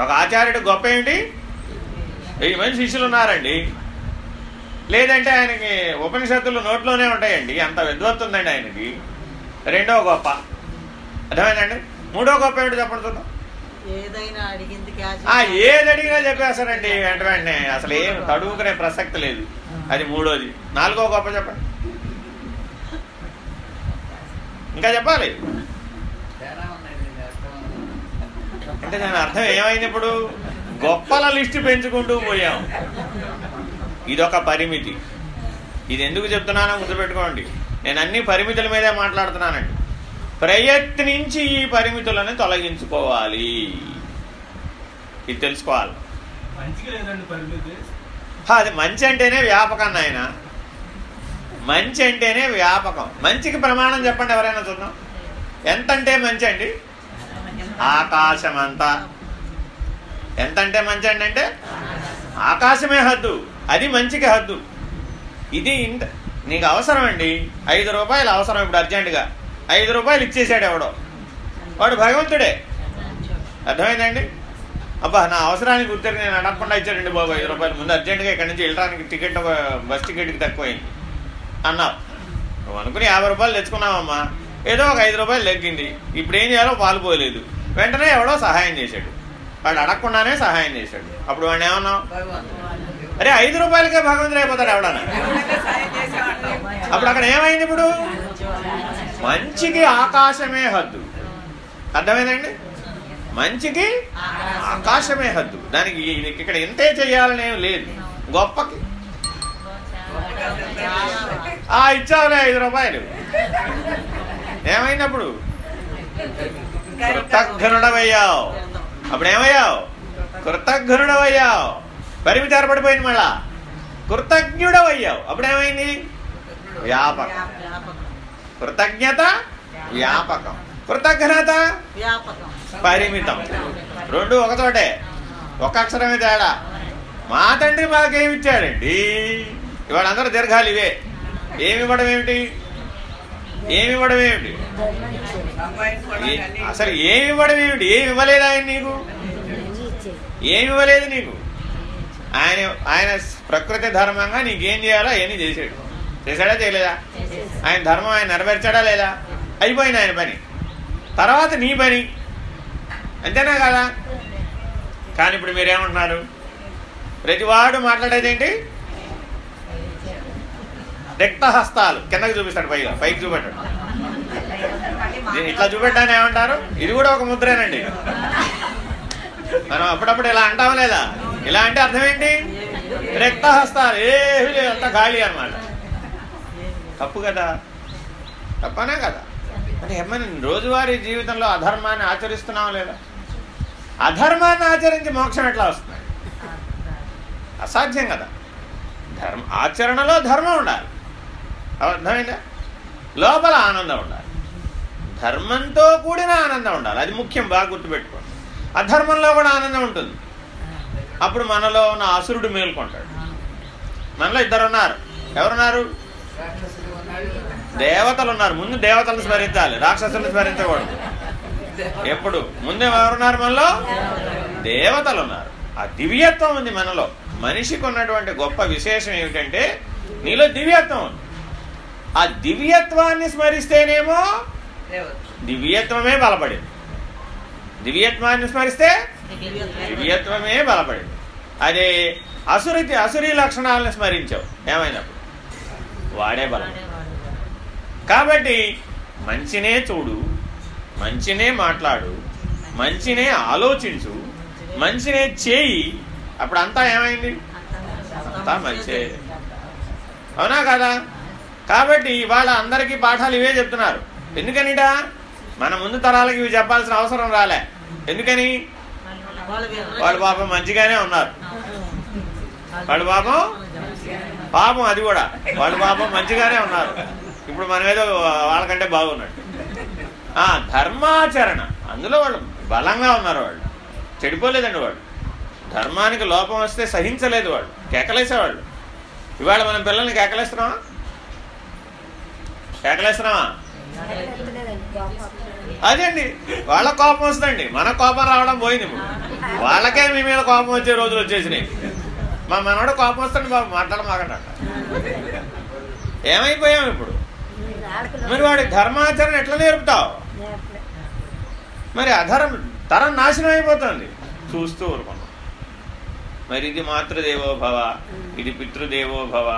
ఒక ఆచార్యుడు గొప్ప ఏంటి? వెయ్యి మంది శిష్యులు ఉన్నారండి. లేదంటే ఆయనకి ఉపనిషత్తులు నోట్లోనే ఉంటాయండి. అంత విద్వత్తు ఉందండి ఆయనకి. రెండో గొప్ప. అర్థమైందండి? మూడో గొప్ప ఏమిటి చెప్పండి చూద్దాం. ఏదైనా అడిగింది ఆ ఏది అడిగినా చెప్పేస్తారండి వెంట వెంటనే. అసలు ఏం తడువుకునే ప్రసక్తి లేదు. అది మూడోది. నాలుగో గొప్ప చెప్పండి. ఇంకా చెప్పాలి. అంటే దాని అర్థం ఏమైంది ఇప్పుడు? గొప్పల లిస్టు పెంచుకుంటూ పోయాం. ఇదొక పరిమితి. ఇది ఎందుకు చెప్తున్నానో గుర్తుపెట్టుకోండి నేను అన్ని పరిమితుల మీదే మాట్లాడుతున్నానండి. ప్రయత్నించి ఈ పరిమితులను తొలగించుకోవాలి. ఇది తెలుసుకోవాలి. అది మంచి అంటేనే వ్యాపకం ఆయన మంచి అంటేనే వ్యాపకం. మంచికి ప్రమాణం చెప్పండి ఎవరైనా చూద్దాం. ఎంత అంటే మంచి అండి ఆకాశం అంతా ఎంత అంటే మంచి అండి అంటే? ఆకాశమే హద్దు అది మంచికి హద్దు. ఇది ఇంత నీకు అవసరం అండి. ఐదు రూపాయలు అవసరం ఇప్పుడు అర్జెంటుగా. ఐదు రూపాయలు ఇచ్చేసాడు ఎవడో. వాడు భగవంతుడే. అర్థమైందండి? అబ్బా నా అవసరానికి గుర్తుకు నేను అడగకుండా ఇచ్చాడండి బాబు ఐదు రూపాయలు. ముందు అర్జెంటుగా ఇక్కడి నుంచి వెళ్ళడానికి టికెట్ ఒక బస్ టికెట్కి తక్కువైంది. అన్నావు. నువ్వు అనుకుని యాభై రూపాయలు తెచ్చుకున్నావమ్మా. ఏదో ఒక ఐదు రూపాయలు తగ్గింది. ఇప్పుడు ఏం చేయాలో పాలు పోలేదు వెంటనే ఎవడో సహాయం చేశాడు. వాడు అడగకుండానే సహాయం చేశాడు. అప్పుడు వాడిని ఏమన్నావు? భగవంతుడు. అరే ఐదు రూపాయలకే భగవంతుడు అయిపోతాడు ఎవడన్నా? అప్పుడు అక్కడ ఏమైంది ఇప్పుడు? మంచికి ఆకాశమే హద్దు. అర్థమైందండి? మంచికి ఆకాశమే హద్దు. దానికి ఇక్కడ ఇంతే చేయాలని లేదు. గొప్పకి. ఆ ఇచ్చావులే ఐదు రూపాయలు. ఏమైనప్పుడు కృతజ్ఞుడవయ్యావు. అప్పుడు ఏమయ్యావు కృతజ్ఞుడవయ్యావు. పరిమితి ఏర్పడిపోయింది మళ్ళా. కృతజ్ఞుడవయ్యావు. అప్పుడు ఏమైంది వ్యాపకం. కృతజ్ఞత వ్యాపకం. కృతజ్ఞత పరిమితం. రెండు ఒకచోటే ఒక అక్షరమే తేడా. మా తండ్రి మాకేమిచ్చాడండి? ఇవాళ అందరూ దీర్ఘాలు ఇవే. ఏమివ్వడం ఏమిటి? ఏమి ఇవ్వడం ఏమిటి అసలు ఏమి ఇవ్వడం ఏమిటి? ఏమి ఇవ్వలేదు ఆయన నీకు? ఏమి ఇవ్వలేదు నీకు? ఆయన ఆయన ప్రకృతి ధర్మంగా నీకేం చేయాలో అవన్నీ చేశాడు. చేశాడా చేయలేదా? ఆయన ధర్మం ఆయన నెరవేర్చాడా లేదా? అయిపోయింది ఆయన పని. తర్వాత నీ పని. అంతేనా కదా? కానీ ఇప్పుడు మీరేమంటున్నారు? ప్రతివాడు మాట్లాడేది ఏంటి హస్తాలు కిందకి చూపిస్తాడు పైగా పైకి చూపెట్టాడు. దీన్ని ఇట్లా చూపెట్టాను ఏమంటారు? ఇది కూడా ఒక ముద్రేనండి. మనం అప్పుడప్పుడు ఇలా అంటాం లేదా? ఇలా అంటే అర్థం ఏంటి? రిక్త హస్తాలు ఏమి లేదు అంతా ఖాళీ అనమాట తప్పు కదా? తప్పనే కదా? అంటే ఏమైనా రోజువారీ జీవితంలో అధర్మాన్ని ఆచరిస్తున్నాం లేదా? అధర్మాన్ని ఆచరించి మోక్షం ఎట్లా వస్తుంది? అసాధ్యం కదా. ధర్మ ఆచరణలో ధర్మం ఉండాలి. అర్థమైందా? లోపల ఆనందం ఉండాలి. ధర్మంతో కూడిన ఆనందం ఉండాలి. అది ముఖ్యం బాగా గుర్తుపెట్టుకోండి. అధర్మంలో కూడా ఆనందం ఉంటుంది. అప్పుడు మనలో ఉన్న అసురుడు మేల్కొంటాడు. మనలో ఇద్దరు ఉన్నారు. ఎవరున్నారు? దేవతలు ఉన్నారు. ముందు దేవతలను స్మరించాలి. రాక్షసులను స్మరించకూడదు. ఎప్పుడు? ముందు ఎవరున్నారు మనలో? దేవతలు ఉన్నారు. ఆ దివ్యత్వం ఉంది మనలో. మనిషికి ఉన్నటువంటి గొప్ప విశేషం ఏమిటంటే నీలో దివ్యత్వం ఉంది. ఆ దివ్యత్వాన్ని స్మరిస్తేనేమో దివ్యత్వమే బలపడింది. దివ్యత్వాన్ని స్మరిస్తే దివ్యత్వమే బలపడింది. అదే అసురి అసురీ లక్షణాలను స్మరించావు. ఏమైనప్పుడు? వాడే బలం. కాబట్టి మంచినే చూడు మంచినే మాట్లాడు మంచినే ఆలోచించు మంచినే చేయి. అప్పుడు అంతా ఏమైంది అంతా మంచే అవునా కదా? కాబట్టి ఇవాళ అందరికీ పాఠాలు ఇవే చెప్తున్నారు. ఎందుకనిట? మన ముందు తరాలకి ఇవి చెప్పాల్సిన అవసరం రాలే. ఎందుకని? వాళ్ళు పాపం మంచిగానే ఉన్నారు. వాళ్ళు పాపం పాపం అది కూడా. వాళ్ళు పాపం మంచిగానే ఉన్నారు. ఇప్పుడు మనమేదో వాళ్ళకంటే బాగున్నట్టు. ఆ ధర్మాచరణ. అందులో వాళ్ళు బలంగా ఉన్నారు వాళ్ళు. చెడిపోలేదండి వాళ్ళు. ధర్మానికి లోపం వస్తే సహించలేదు వాళ్ళు. కేకలేసేవాళ్ళు. ఇవాళ మనం పిల్లల్ని కేకలేస్తున్నామా? కేకలేస్తున్నామా అదే అండి వాళ్ళ కోపం వస్తుందండి. మన కోపం రావడం పోయింది వాళ్ళకే మీ మీద కోపం వచ్చే రోజులు వచ్చేసినాయి. మా మనోడు కోపం వస్తుంది బాబు మాట్లాడమాకండి అంట ఏమైపోయాం ఇప్పుడు? మరి వాడి ధర్మాచరణ ఎట్లా నేర్పుతావు? మరి అధర్మ తరం నాశనం అయిపోతుంది. చూస్తూ ఊరుకున్నాం మరి ఇది మాతృదేవో భవ ఇది పితృదేవో భవ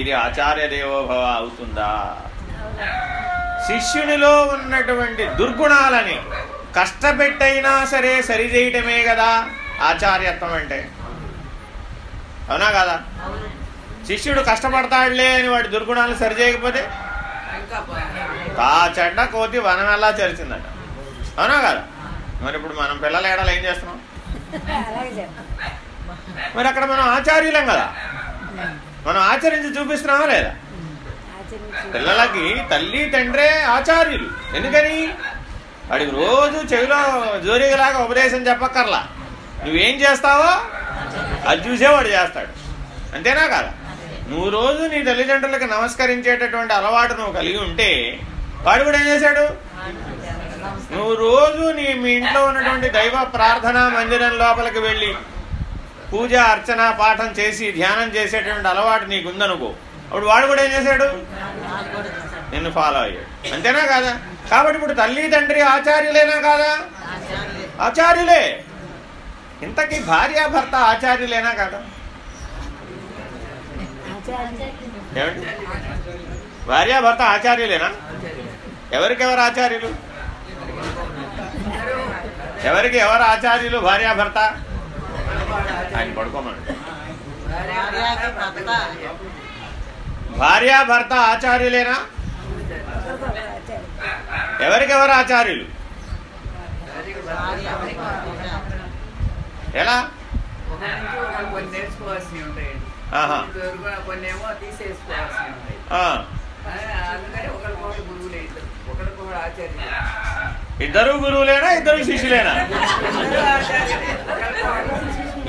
ఇది ఆచార్య దేవో భవ అవుతుందా? శిష్యునిలో ఉన్నటువంటి దుర్గుణాలని కష్టపెట్టైనా సరే సరిచేయటమే కదా ఆచార్యత్వం అంటే. అవునా కదా? శిష్యుడు కష్టపడతాడులే అని వాటి దుర్గుణాలు సరిచేయకపోతే తా చెడ్డ కోతి వనం ఎలా చరిచిందట. అవునా కదా? మరి ఇప్పుడు మనం పిల్లల ఏడాలు ఏం చేస్తున్నాం? మరి అక్కడ మనం ఆచార్యులం కదా? మనం ఆచరించి చూపిస్తున్నామా లేదా? పిల్లలకి తల్లి తండ్రే ఆచార్యులు. ఎందుకని? వాడికి రోజు చెవిలో జోరిగలాగా ఉపదేశం చెప్పక్కర్లా. నువ్వేం చేస్తావో? అది చూసేవాడు చేస్తాడు. అంతేనా కాదా? నువ్వు రోజు నీ తల్లిదండ్రులకు నమస్కరించేటటువంటి అలవాటు నువ్వు కలిగి ఉంటే వాడు కూడా ఏం చేశాడు? నువ్వు రోజు నీ మీ ఇంట్లో ఉన్నటువంటి దైవ ప్రార్థనా మందిరం లోపలికి వెళ్ళి పూజ అర్చన పాఠం చేసి ధ్యానం చేసేటువంటి అలవాటు నీకు ఉందనుకో అప్పుడు వాడు కూడా ఏం చేశాడు? నిన్ను ఫాలో అయ్యాడు. అంతేనా కాదా? కాబట్టి ఇప్పుడు తల్లి తండ్రి ఆచార్యులేనా కాదా? ఆచార్యులే. ఇంతకీ భార్యాభర్త ఆచార్యులేనా కాదా? ఏమండి? భార్యాభర్త ఆచార్యులేనా? ఎవరికెవరు ఆచార్యులు? ఎవరికి ఎవరు ఆచార్యులు? భార్యాభర్త ఆయన పడుకోమండి భార్యాభర్త ఆచార్యులేనా? ఎవరికెవరు ఆచార్యులు? ఎలా? ఇద్దరు గురువులేనా ఇద్దరు శిష్యులేనా?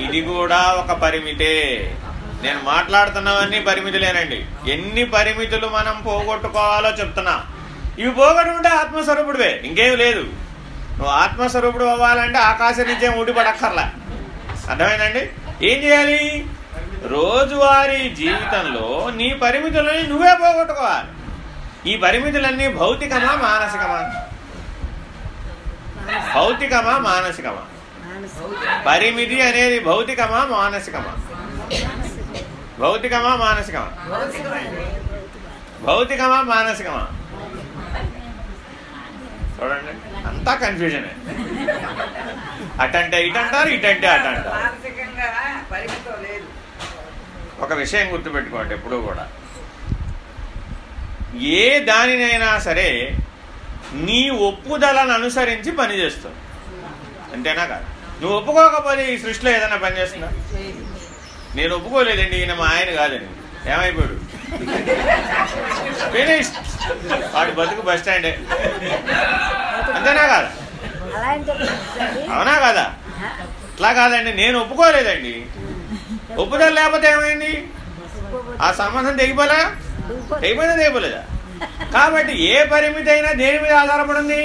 ఇది కూడా ఒక పరిమితే. నేను మాట్లాడుతున్నవన్నీ పరిమితులేనండి. ఎన్ని పరిమితులు మనం పోగొట్టుకోవాలో చెప్తున్నా. ఇవి పోగొట్టుకుంటే ఆత్మస్వరూపుడివే ఇంకేం లేదు. నువ్వు ఆత్మస్వరూపుడు అవ్వాలంటే ఆకాశం నుంచే ఊడిపడక్కర్లా. అర్థమైందండి? ఏం చేయాలి? రోజువారీ జీవితంలో నీ పరిమితులని నువ్వే పోగొట్టుకోవాలి. ఈ పరిమితులన్నీ భౌతికమా మానసికమా? భౌతికమా మానసికమా? పరిమితి అనేది భౌతికమా మానసికమా. భౌతికమా మానసికమా? భౌతికమా మానసికమా? చూడండి అంతా కన్ఫ్యూజన్ అటంటే ఇటంటారు ఇటంటే అట అంటారు మానసికంగా పరిమితం లేదు. ఒక విషయం గుర్తుపెట్టుకోండి ఎప్పుడూ కూడా. ఏ దానినైనా సరే నీ ఒప్పుదలను అనుసరించి పనిచేస్తుంది అంతేనా కాదు? నువ్వు ఒప్పుకోకపోతే ఈ సృష్టిలో ఏదైనా పనిచేస్తుందా నేను ఒప్పుకోలేదండి ఈయన మా ఆయన కాదండి ఏమైపోయాడు? ఫినిష్ వాడి బతుకు బస్ స్టాండే. అంతేనా కాదా? అవునా కాదా? అట్లా కాదండి నేను ఒప్పుకోలేదండి. ఒప్పుదల లేకపోతే ఏమైంది? ఆ సంబంధం తెగిపోలే తెగిపోయినా తెగిపోలేదా? కాబట్టి ఏ పరిమితి అయినా దేని మీద ఆధారపడింది?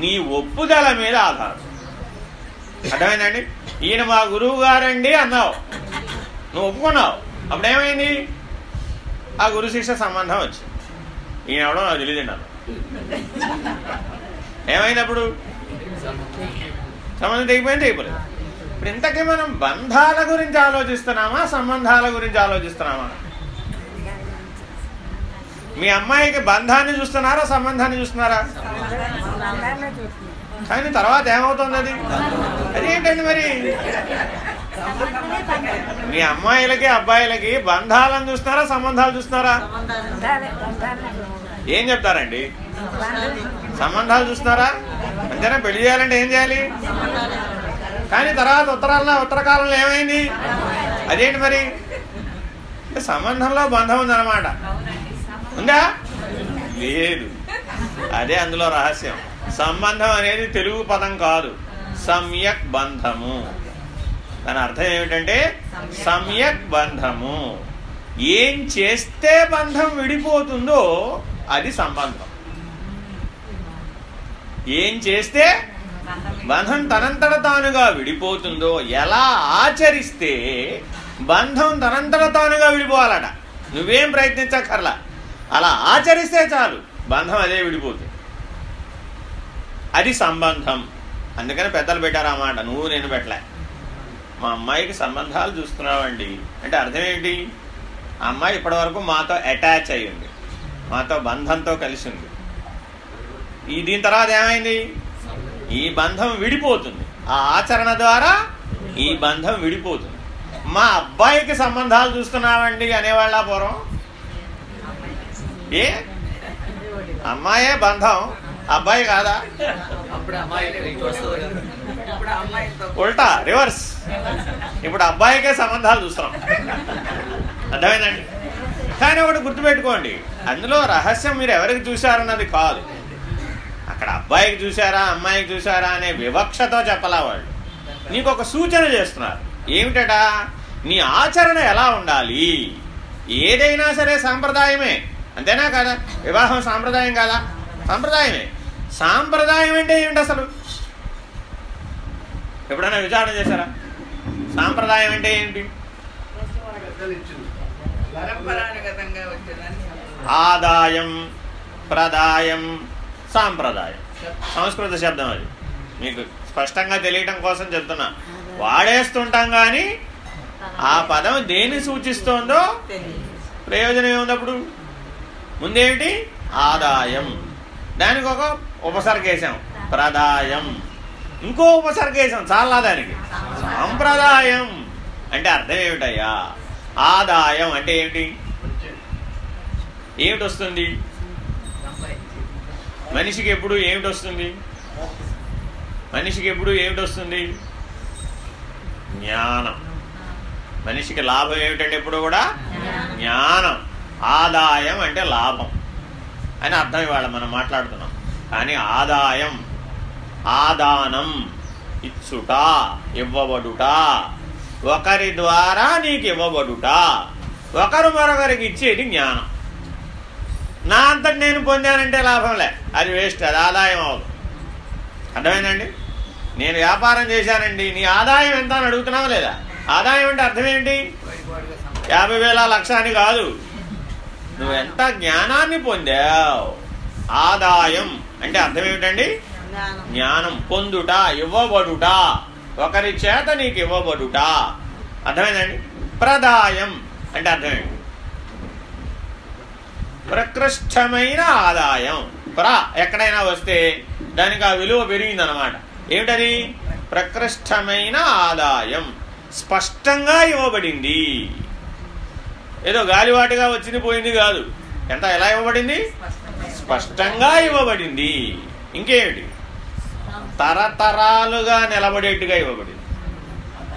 నీ ఒప్పుదల మీద ఆధారం అర్థమైందండి ఈయన మా గురువు గారండి అన్నావు. నువ్వు ఒప్పుకున్నావు. అప్పుడు ఏమైంది ఆ గురు శిష్య సంబంధం వచ్చింది. ఈయన ఎవడో నాకు తెలియదు నాకు ఏమైంది అప్పుడు? సంబంధం తెగిపోయింది తెగిపోలేదు? ఇప్పుడు ఇంతకీ మనం బంధాల గురించి ఆలోచిస్తున్నామా సంబంధాల గురించి ఆలోచిస్తున్నామా? మీ అమ్మాయికి బంధాన్ని చూస్తున్నారా సంబంధాన్ని చూస్తున్నారా? కానీ తర్వాత ఏమవుతుంది అది అదేంటండి మరి? మీ అమ్మాయిలకి అబ్బాయిలకి బంధాలను చూస్తున్నారా సంబంధాలు చూస్తున్నారా? ఏం చెప్తారండి? సంబంధాలు చూస్తున్నారా? అంతేనా? పెళ్ళి చేయాలంటే ఏం చేయాలి? కానీ తర్వాత ఉత్తరాల్లో ఉత్తర కాలంలో ఏమైంది? అదేంటి మరి? సంబంధంలో బంధం ఉందన్నమాట. ఉందా? లేదు. అదే అందులో రహస్యం. సంబంధం అనేది తెలుగు పదం కాదు. సమ్యక్ బంధము. దాని అర్థం ఏమిటంటే సమ్యక్ బంధము. ఏం చేస్తే బంధం విడిపోతుందో అది సంబంధం. ఏం చేస్తే బంధం తనంతట తానుగా విడిపోతుందో ఎలా ఆచరిస్తే బంధం తనంతట తానుగా విడిపోవాలట. నువ్వేం ప్రయత్నించక్కర్లా. అలా ఆచరిస్తే చాలు బంధం అదే విడిపోతుంది. అది సంబంధం. అందుకని పెద్దలు పెట్టారు ఆ మాట. నువ్వు నేను పెట్టలే. మా అమ్మాయికి సంబంధాలు చూస్తున్నావండి. అంటే అర్థం ఏంటి? ఆ అమ్మాయి ఇప్పటివరకు మాతో అటాచ్ అయ్యింది. మాతో బంధంతో కలిసి ఉంది ఈ దీని తర్వాత ఏమైంది? ఈ బంధం విడిపోతుంది. ఆ ఆచరణ ద్వారా ఈ బంధం విడిపోతుంది. మా అబ్బాయికి సంబంధాలు చూస్తున్నామండి అనేవాళ్ళ పూర్వం? ఏ? అమ్మాయే బంధం. అబ్బాయి కాదా? ఉల్టా రివర్స్. ఇప్పుడు అబ్బాయికే సంబంధాలు చూస్తున్నాం. అర్థమైందండి? కానీ ఒకటి గుర్తుపెట్టుకోండి. అందులో రహస్యం మీరు ఎవరికి చూశారన్నది కాదు. అక్కడ అబ్బాయికి చూశారా అమ్మాయికి చూశారా అనే వివక్షతో చెప్పలా వాళ్ళు. నీకు ఒక సూచన చేస్తున్నారు. ఏమిటట? నీ ఆచరణ ఎలా ఉండాలి? ఏదైనా సరే సాంప్రదాయమే. అంతేనా కాదా? వివాహం సాంప్రదాయం కాదా? సాంప్రదాయమే. సాంప్రదాయం అంటే ఏమిటి అసలు? ఎప్పుడైనా విచారణ చేశారా? సాంప్రదాయం అంటే ఏంటి? ఆదాయం ప్రదాయం సాంప్రదాయం. సంస్కృత శబ్దం అది. మీకు స్పష్టంగా తెలియటం కోసం చెప్తున్నా. వాడేస్తుంటాం కానీ ఆ పదం దేన్ని సూచిస్తోందో ప్రయోజనం ఏముందప్పుడు ముందేమిటి? ఆదాయం. దానికి ఒక ఉపసర్గేశాం. ప్రదాయం. ఇంకో ఉపసర్గేశాం చాలా దానికి. సాంప్రదాయం. అంటే అర్థం ఏమిటయ్యా? ఆదాయం అంటే ఏమిటి? ఏమిటి వస్తుంది మనిషికి ఎప్పుడు ఏమిటి వస్తుంది మనిషికి ఎప్పుడు ఏమిటి వస్తుంది జ్ఞానం. మనిషికి లాభం ఏమిటంటే ఎప్పుడు కూడా? జ్ఞానం. ఆదాయం అంటే లాభం. అని అర్థం ఇవాళ మనం మాట్లాడుతున్నాం. కానీ ఆదాయం ఆదానం ఇచ్చుట ఇవ్వబడుట ఒకరి ద్వారా నీకు ఇవ్వబడుట ఒకరు మరొకరికి ఇచ్చేది జ్ఞానం. నా అంతటి నేను పొందానంటే లాభంలే అది వేస్ట్ అది ఆదాయం అవదు అర్థమైందండి? నేను వ్యాపారం చేశానండి నీ ఆదాయం ఎంత అని అడుగుతున్నావా లేదా? ఆదాయం అంటే అర్థం ఏంటి? యాభై వేల లక్ష అని కాదు. నువ్వు ఎంత జ్ఞానాన్ని పొందావు? ఆదాయం అంటే అర్థం ఏమిటండి? జ్ఞానం. జ్ఞానం పొందుట ఇవ్వబడుట. ఒకరి చేత నీకు ఇవ్వబడుట. అర్థమైందండి? ప్రదాయం అంటే అర్థమేంటి ప్రకృష్టమైన ఆదాయం. ప్ర ఎక్కడైనా వస్తే దానికి ఆ విలువ పెరిగిందనమాట ఏమిటది? ప్రకృష్టమైన ఆదాయం. స్పష్టంగా ఇవ్వబడింది. ఏదో గాలివాటిగా వచ్చింది పోయింది కాదు. ఎంత ఎలా ఇవ్వబడింది? స్పష్టంగా ఇవ్వబడింది. ఇంకేమిటి? తరతరాలుగా నిలబడేట్టుగా ఇవ్వబడింది.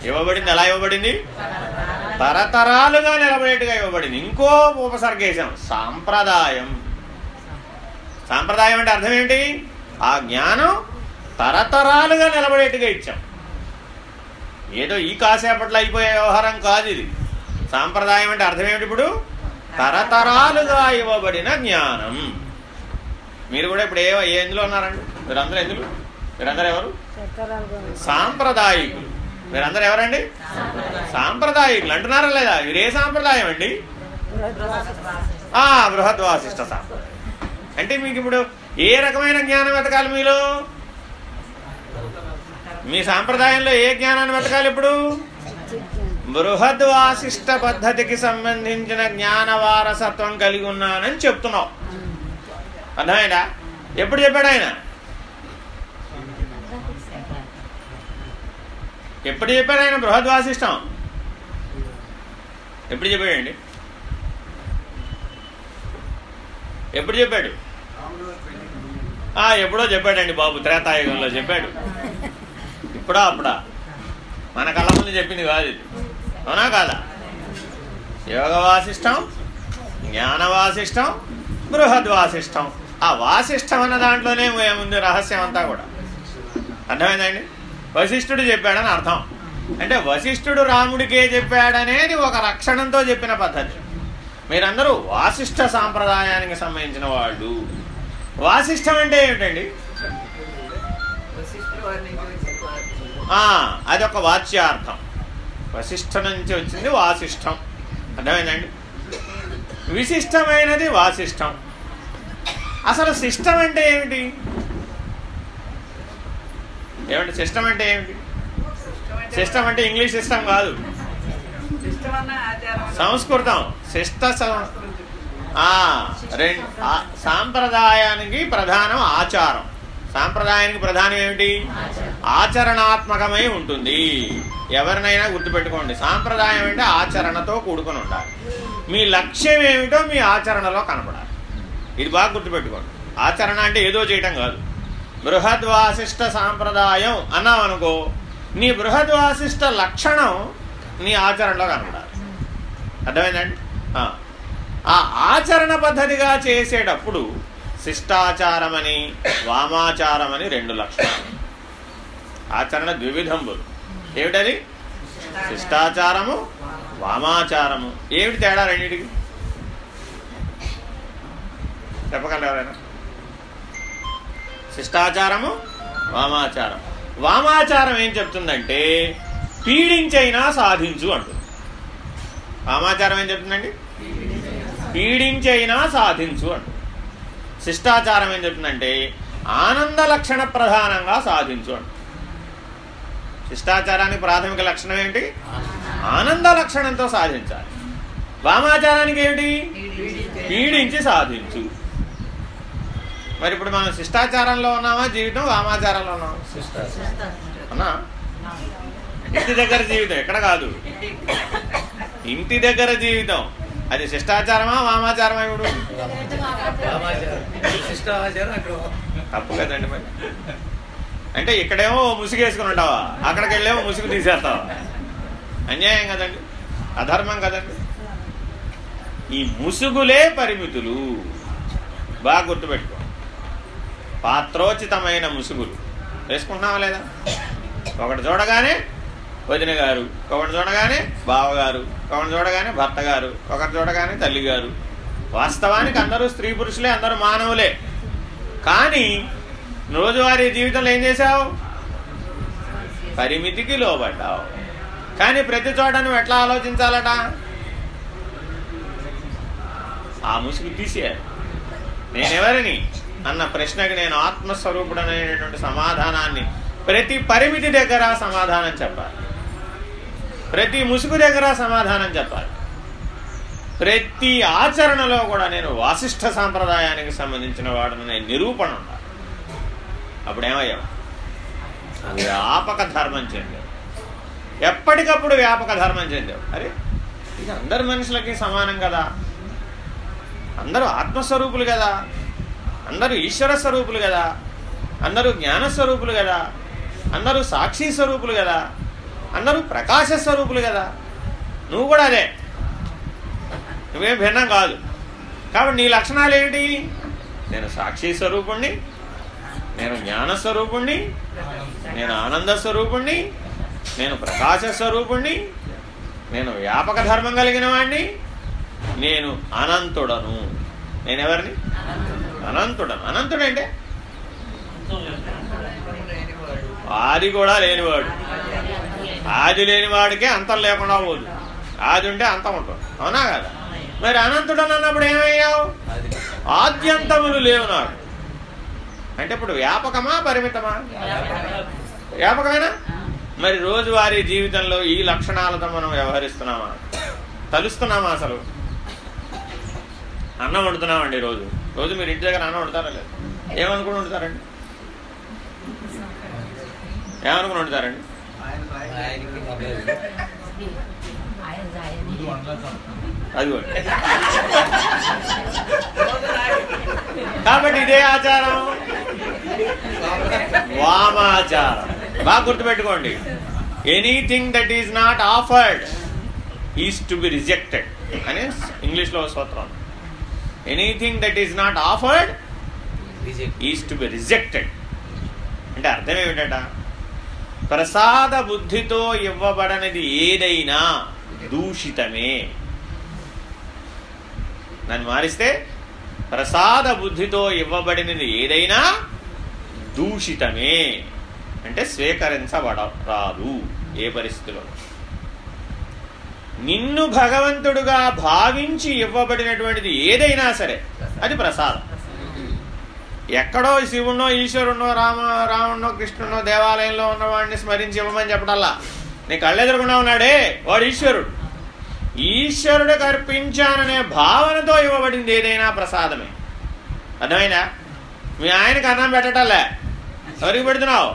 ఇవ్వబడింది ఎలా ఇవ్వబడింది? తరతరాలుగా నిలబడేట్టుగా ఇవ్వబడింది. ఇంకో ఉపసర్గేశం సాంప్రదాయం. సాంప్రదాయం అంటే అర్థం ఏంటి? ఆ జ్ఞానం తరతరాలుగా నిలబడేట్టుగా ఇచ్చాం. ఏదో ఈ కాసేపట్లో అయిపోయే వ్యవహారం కాదు ఇది. సాంప్రదాయం అంటే అర్థం ఏమిటి ఇప్పుడు? తరతరాలుగా ఇవ్వబడిన జ్ఞానం. మీరు కూడా ఇప్పుడు ఏ ఎందులో ఉన్నారండి? మీరందరూ ఎందులు? మీరందరూ ఎవరు? సాంప్రదాయకులు. మీరందరూ ఎవరండి? సాంప్రదాయకులు. అంటున్నారా లేదా? మీరు ఏ సాంప్రదాయం అండి? ఆ బృహద్వాసిష్ట సాంప్రదాయం. అంటే మీకు ఇప్పుడు ఏ రకమైన జ్ఞానం వెతకాలి మీలో? మీ సాంప్రదాయంలో ఏ జ్ఞానాన్ని వెతకాలి ఇప్పుడు? బృహద్వాసిష్ట పద్ధతికి సంబంధించిన జ్ఞాన వారసత్వం కలిగి ఉన్నానని చెప్తున్నావు. అర్థమైనా ఎప్పుడు చెప్పాడు ఆయన? ఎప్పుడు చెప్పాడు ఆయన బృహద్వాసిష్టం? ఎప్పుడు చెప్పాడండి? ఎప్పుడు చెప్పాడు? ఎప్పుడో చెప్పాడండి బాబు త్రేతాయుగంలో చెప్పాడు. ఇప్పుడా అప్పుడా? మన కళ్ళ ముందు చెప్పింది కాదు ఇది. అవునా కాదా? యోగ వాసిష్టం జ్ఞాన వాసిష్టం బృహద్ వాసిష్టం ఆ వాసిష్టం అన్న దాంట్లోనే ఉంది రహస్యం అంతా కూడా. అర్థమైందండి? వశిష్ఠుడు చెప్పాడని అర్థం. అంటే వశిష్ఠుడు రాముడికే చెప్పాడనేది ఒక లక్షణంతో చెప్పిన పద్ధతి. మీరందరూ వాసిష్ఠ సాంప్రదాయానికి సంబంధించిన వాళ్ళు. వాసిష్టం అంటే ఏమిటండి? అదొక వాచ్యార్థం. వశిష్ఠ నుంచి వచ్చింది వాసిష్టం. అర్థమైందండి? విశిష్టమైనది వాసిష్టం. అసలు సిస్టమ్ అంటే ఏమిటి? ఏమంటే సిస్టమ్ అంటే ఏమిటి? సిస్టమ్ అంటే ఇంగ్లీష్ సిస్టమ్ కాదు. సంస్కృతం. శిష్ట సం- రెండు సాంప్రదాయానికి ప్రధానం ఆచారం. సాంప్రదాయానికి ప్రధానం ఏమిటి? ఆచరణాత్మకమై ఉంటుంది. ఎవరినైనా గుర్తుపెట్టుకోండి. సాంప్రదాయం అంటే ఆచరణతో కూడుకొని ఉండాలి. మీ లక్ష్యం ఏమిటో మీ ఆచరణలో కనపడాలి. ఇది బాగా గుర్తుపెట్టుకోండి. ఆచరణ అంటే ఏదో చేయటం కాదు. బృహద్వాసిష్ట సాంప్రదాయం అన్నామనుకో నీ బృహద్వాసిష్ట లక్షణం నీ ఆచరణలో కనపడాలి. అర్థమైందండి? ఆ. ఆ ఆచరణ పద్ధతిగా చేసేటప్పుడు శిష్టాచారమని వామాచారమని రెండు లక్షణాలు. ఆచరణ ద్వివిధంబులు ఏమిటది? శిష్టాచారము వామాచారము. ఏమిటి తేడా రెండింటికి? చెప్పగలరు ఎవరైనా. శిష్టాచారము వామాచారం. వామాచారం ఏం చెప్తుందంటే పీడించైనా సాధించు అంటుంది. వామాచారం ఏం చెప్తుందండి? పీడించైనా సాధించు అంటుంది. శిష్టాచారం ఏం చెప్తుందంటే ఆనంద లక్షణ ప్రధానంగా సాధించు శిష్టాచారానికి ప్రాథమిక లక్షణం ఏంటి? ఆనంద లక్షణంతో సాధించాలి. వామాచారానికి ఏమిటి? పీడించి సాధించు. మరి ఇప్పుడు మనం శిష్టాచారంలో ఉన్నామా జీవితం వామాచారంలో ఉన్నామా? అన్నా ఇంటి దగ్గర జీవితం ఎక్కడ కాదు. ఇంటి దగ్గర జీవితం. అది శిష్టాచారమా వామాచారమా ఇప్పుడు? తప్పు కదండి మరి. అంటే ఇక్కడేమో ముసుగు వేసుకుని ఉంటావా? అక్కడికి వెళ్ళేమో ముసుగు తీసేస్తావా? అన్యాయం కదండి. అధర్మం కదండి. ఈ ముసుగులే పరిమితులు. బాగా గుర్తుపెట్టుకో. పాత్రోచితమైన ముసుగులు. వేసుకుంటున్నావా లేదా? ఒకటి చూడగానే వదిన గారు ఒకటి చూడగానే బావగారు ఒకటి చూడగానే భర్త గారు ఒకరు చూడగానే తల్లి గారు. వాస్తవానికి అందరూ స్త్రీ పురుషులే అందరూ మానవులే. కానీ రోజువారీ జీవితంలో ఏం చేశావు? పరిమితికి లోబడ్డావు. కానీ ప్రతి చోట నువ్వు ఎట్లా ఆలోచించాలట? ఆ ముసుగు తీసేయాలి. నేనెవరిని? అన్న ప్రశ్నకి నేను ఆత్మస్వరూపుడనేటువంటి సమాధానాన్ని ప్రతి పరిమితి దగ్గర సమాధానం చెప్పాలి. ప్రతి ముసుగు దగ్గర సమాధానం చెప్పాలి. ప్రతి ఆచరణలో కూడా నేను వాసిష్ఠ సాంప్రదాయానికి సంబంధించిన వాడననే నిరూపణ ఉండాలి. అప్పుడేమయ్యావు వ్యాపక ధర్మం చెందావు ఎప్పటికప్పుడు వ్యాపక ధర్మం చెందావు అరే ఇది అందరు మనుషులకి సమానం కదా. అందరూ ఆత్మస్వరూపులు కదా. అందరూ ఈశ్వర స్వరూపులు కదా. అందరూ జ్ఞానస్వరూపులు కదా. అందరూ సాక్షి స్వరూపులు కదా. అందరూ ప్రకాశ స్వరూపులు కదా. నువ్వు కూడా అదే. నువ్వేం భిన్నం కాదు. కాబట్టి నీ లక్షణాలు ఏమిటి నేను సాక్షి స్వరూపుణ్ణి నేను జ్ఞాన స్వరూపుణ్ణి నేను ఆనంద స్వరూపుణ్ణి నేను ప్రకాశ స్వరూపుణ్ణి నేను వ్యాపక ధర్మం కలిగిన వాణ్ణి నేను అనంతుడను. నేనెవరిని? అనంతుడను. అనంతుడంటే ఆది కూడా లేనివాడు. ఆది లేనివాడికే అంతం లేకుండా పోదు. ఆది ఉంటే అంతం ఉంటుంది. అవునా కదా? మరి అనంతుడని అన్నప్పుడు ఏమయ్యావు? ఆద్యంతములు లేవు నాకు. అంటే ఇప్పుడు వ్యాపకమా పరిమితమా? వ్యాపకమేనా? మరి రోజువారీ జీవితంలో ఈ లక్షణాలతో మనం వ్యవహరిస్తున్నామా? తలుస్తున్నామా అసలు? అన్నం వండుతున్నామండి రోజు. రోజు మీరు ఇంటి దగ్గర అన్నం వండుతారా లేదు? ఏమనుకుని వండుతారండి? ఏమనుకుని చెప్తాను. అది కాబట్టి ఇదే ఆచారం. వామాచారం. బాగా గుర్తుపెట్టుకోండి. Anything that is not offered is to be rejected అని ఇంగ్లీష్లో సూత్రం anything that is not offered is to be rejected అంటే అర్థం ఏమిటట? ప్రసాద బుద్ధితో ఇవ్వబడనిది ఏదైనా దూషితమే. నన్ను మారిస్తే ప్రసాద బుద్ధితో ఇవ్వబడినది ఏదైనా దూషితమే అంటే స్వీకరించబడరాదు ఏ పరిస్థితిలో. నిన్ను భగవంతుడుగా భావించి ఇవ్వబడినటువంటిది ఏదైనా సరే అది ప్రసాదం. ఎక్కడో శివుణ్ణో ఈశ్వరుణ్ణో రామ రావణ్ణో కృష్ణునో దేవాలయంలో ఉన్నవాడిని స్మరించి ఇవ్వమని చెప్పటల్లా నీ కళ్ళెదురుకుండా ఉన్నాడే వాడు ఈశ్వరుడు. ఈశ్వరుడు కర్పించాననే భావనతో ఇవ్వబడింది ఏదైనా ప్రసాదమే. అర్థమైనా మీ ఆయనకి అన్నం పెట్టటలే ఎవరికి పెడుతున్నావు?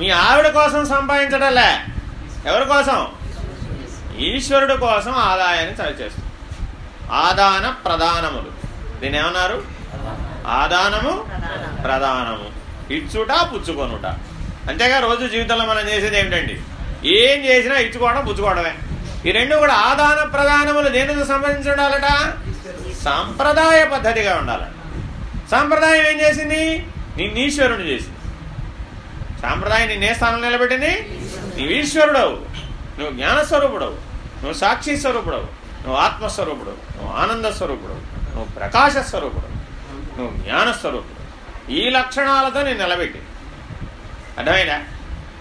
మీ ఆవిడ కోసం సంపాదించటలే ఎవరి కోసం? ఈశ్వరుడు కోసం ఆదాయాన్ని సరిచేస్తుంది ఆదాన ప్రధానములు దీని ఏమన్నారు? ఆదానము ప్రధానము. ఇచ్చుట పుచ్చుకొనుట. అంతేగా రోజు జీవితంలో మనం చేసేది ఏమిటండి? ఏం చేసినా ఇచ్చుకోవడం పుచ్చుకోవడమే. ఈ రెండు కూడా ఆదాన ప్రధానములు దేనికి సంబంధించి ఉండాలట? సాంప్రదాయ పద్ధతిగా ఉండాలి సాంప్రదాయం ఏం చేసింది? నిన్ను ఈశ్వరుని చేసింది. సాంప్రదాయం నిన్నే స్థానం నిలబెట్టింది? నీవు ఈశ్వరుడవు. నువ్వు జ్ఞానస్వరూపుడవు. నువ్వు సాక్షి స్వరూపుడవు. నువ్వు ఆత్మస్వరూపుడు నువ్వు ఆనంద స్వరూపుడు నువ్వు ప్రకాశ స్వరూపుడు నువ్వు జ్ఞానస్వరూపుడు ఈ లక్షణాలతో నేను నిలబెట్టి. అర్థమైనా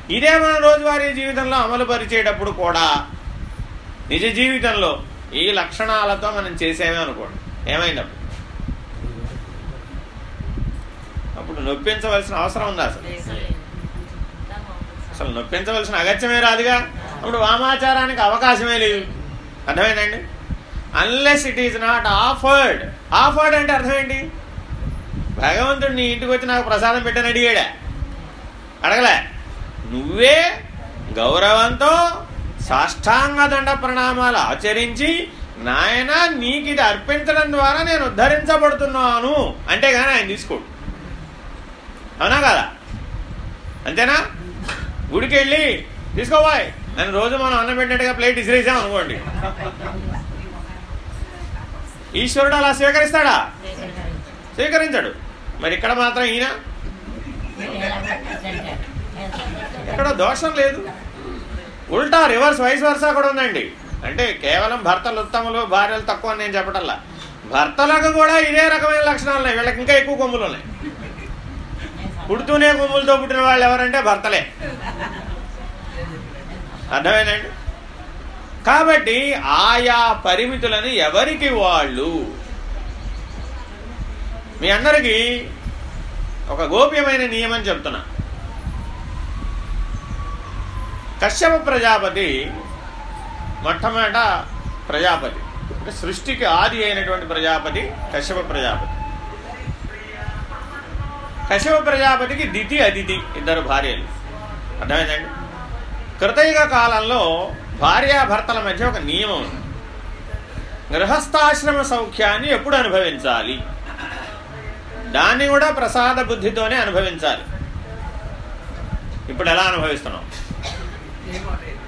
ఇదే మన రోజువారీ జీవితంలో అమలు పరిచేటప్పుడు కూడా నిజ జీవితంలో ఈ లక్షణాలతో మనం చేసేమే అనుకోండి. ఏమైందప్పుడు? అప్పుడు నొప్పించవలసిన అవసరం ఉందా అసలు? అసలు నొప్పించవలసిన అగత్యమే రాదుగా. అప్పుడు వామాచారానికి అవకాశమే లేదు. అర్థమైందండి? Unless it is not offered offered అంటే అర్థం ఏంటి? భగవంతుడు నీ ఇంటికి వచ్చి నాకు ప్రసాదం పెట్టని అడిగాడా? అడగలే. నువ్వే గౌరవంతో సాష్టాంగ దండ ప్రణామాలు ఆచరించి నాయన నీకు ఇది అర్పించడం ద్వారా నేను ఉద్ధరించబడుతున్నాను. అంటే కానీ ఆయన తీసుకోడు. అవునా కదా? అంతేనా? గుడికి వెళ్ళి తీసుకోవాయ్ నేను రోజు మనం అన్నం పెట్టినట్టుగా ప్లేట్ ఇసిరేసాం అనుకోండి. ఈశ్వరుడు అలా స్వీకరిస్తాడా? స్వీకరించాడు. మరి ఇక్కడ మాత్రం ఈయన? ఎక్కడ దోషం లేదు. ఉల్టా రివర్స్ వైస్ వర్సా కూడా ఉందండి. అంటే కేవలం భర్తలు ఉత్తములు భార్యలు తక్కువ అని నేను చెప్పటల్లా. భర్తలకు కూడా ఇదే రకమైన లక్షణాలు ఉన్నాయి. వీళ్ళకి ఇంకా ఎక్కువ కొమ్ములు ఉన్నాయి. పుడుతూనే కొమ్ములతో పుట్టిన వాళ్ళు ఎవరంటే భర్తలే. అర్థమైందండి? కాబట్టి ఆయా పరిమితులను ఎవరికి వాళ్ళు మీ అందరికీ ఒక గోప్యమైన నియమం చెప్తున్నా. కశ్యప ప్రజాపతి మొట్టమొదట ప్రజాపతి. అంటే సృష్టికి ఆది అయినటువంటి ప్రజాపతి కశ్యప ప్రజాపతి. కశ్యప ప్రజాపతికి దితి అదితి ఇద్దరు భార్యలు. అర్థమైందండి? కృతయుగ కాలంలో భార్యాభర్తల మధ్య ఒక నియమం ఉంది. గృహస్థాశ్రమ సౌఖ్యాన్ని ఎప్పుడు అనుభవించాలి? దాన్ని కూడా ప్రసాద బుద్ధితోనే అనుభవించాలి. ఇప్పుడు ఎలా అనుభవిస్తున్నాం?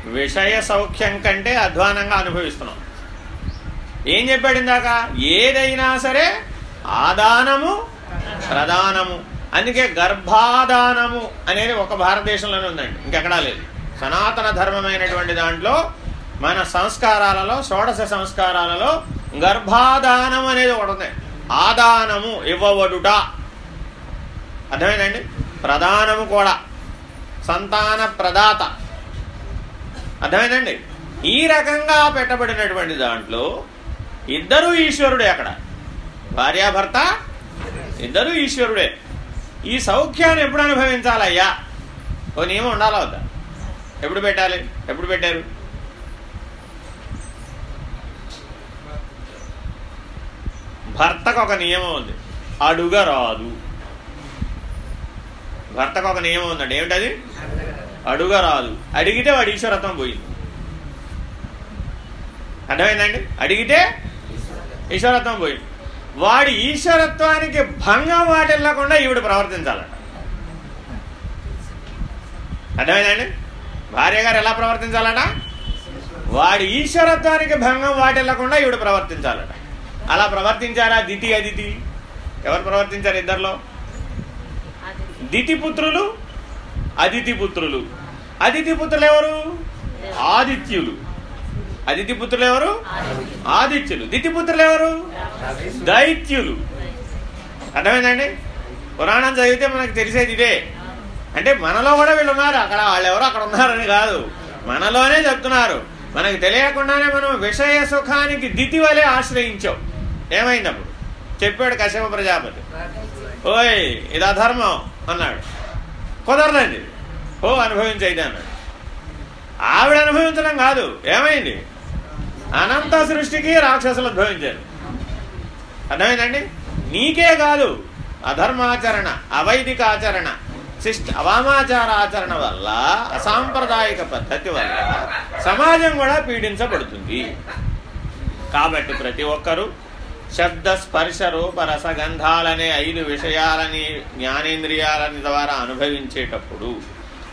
విషయ సౌఖ్యం కంటే అధ్వానంగా అనుభవిస్తున్నాం. ఏం చెప్పాడు ఇందాక? ఏదైనా సరే ఆదానము ప్రధానము అందుకే గర్భాదానము అనేది ఒక భారతదేశంలోనే ఉందండి. ఇంకెక్కడా లేదు. సనాతన ధర్మమైనటువంటి దాంట్లో మన సంస్కారాలలో షోడశ సంస్కారాలలో గర్భాదానం అనేది ఒకటి ఉంది. ఆదానము ఇవ్వబడుట. అర్థమైందండి? ప్రధానము కూడా. సంతాన ప్రదాత. అర్థమైందండి? ఈ రకంగా పెట్టబడినటువంటి దాంట్లో ఇద్దరు ఈశ్వరుడే అక్కడ. భార్యాభర్త ఇద్దరు ఈశ్వరుడే. ఈ సౌఖ్యాన్ని ఎప్పుడు అనుభవించాలయ్యా? ఓ నియమం ఉండాలా వద్దా? ఎప్పుడు పెట్టాలి? ఎప్పుడు పెట్టారు? భర్తకు ఒక నియమం ఉంది. అడుగరాదు. భర్తకు ఒక నియమం ఉందండి. ఏమిటది? అడుగరాదు. అడిగితే వాడు ఈశ్వరత్వం పోయింది. అర్థమైందండి? అడిగితే ఈశ్వరత్వం పోయింది. వాడి ఈశ్వరత్వానికి భంగం వాటిల్లకుండా ఈవిడ ప్రవర్తించాలట. అర్థమైందండి? భార్య గారు ఎలా ప్రవర్తించాలట? వాడి ఈశ్వరత్వానికి భంగం వాటిల్లకుండా ఈవిడ ప్రవర్తించాలట. అలా ప్రవర్తించారా దితి అదితి? ఎవరు ప్రవర్తించారు ఇద్దరిలో? దితి పుత్రులు అదితి పుత్రులు. అదితి పుత్రులు ఎవరు? ఆదిత్యులు. అదితి పుత్రులు ఎవరు? ఆదిత్యులు. దితి పుత్రులు ఎవరు? దైత్యులు. అర్థమైందండి? పురాణం చదివితే మనకు తెలిసేది ఇదే. అంటే మనలో కూడా వీళ్ళు ఉన్నారు. అక్కడ వాళ్ళు ఎవరో అక్కడ ఉన్నారని కాదు. మనలోనే చెప్తున్నారు. మనకు తెలియకుండానే మనం విషయ సుఖానికి దితి వలె ఆశ్రయించాం. ఏమైంది అప్పుడు చెప్పాడు కశ్యప ప్రజాపతి. ఓయ్ ఇది అధర్మం అన్నాడు. కుదరదండి. ఓ అనుభవించైతే అన్నాడు. ఆవిడ అనుభవించడం కాదు. ఏమైంది? అనంత సృష్టికి రాక్షసులు ఉద్భవించారు. అర్థమైందండి? నీకే కాదు. అధర్మాచరణ అవైదిక ఆచరణ శిష్ట అవామాచార ఆచరణ వల్ల అసాంప్రదాయిక పద్ధతి వల్ల సమాజం కూడా పీడించబడుతుంది. కాబట్టి ప్రతి ఒక్కరూ శబ్ద స్పర్శ రూప రసగంధాలనే ఐదు విషయాలని జ్ఞానేంద్రియాలని ద్వారా అనుభవించేటప్పుడు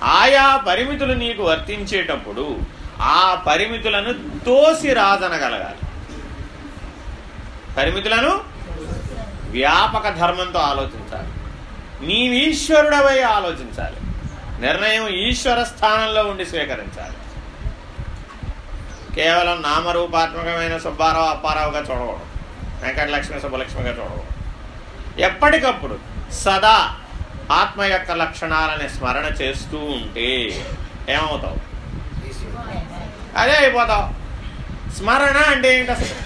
ఆయా పరిమితులు నీకు వర్తించేటప్పుడు ఆ పరిమితులను తోసి రాజనగలగాలి పరిమితులను వ్యాపక ధర్మంతో ఆలోచించాలి. నీవీశ్వరుడవై ఆలోచించాలి. నిర్ణయం ఈశ్వర స్థానంలో ఉండి స్వీకరించాలి. కేవలం నామరూపాత్మకమైన సుబ్బారావు అప్పారావుగా చూడకూడదు. వెంకటలక్ష్మి శుభలక్ష్మిగా చూడకూడదు ఎప్పటికప్పుడు సదా ఆత్మ యొక్క లక్షణాలని స్మరణ చేస్తూ ఉంటే ఏమవుతావు? అదే అయిపోతావు. స్మరణ అంటే ఏంటి అసలు?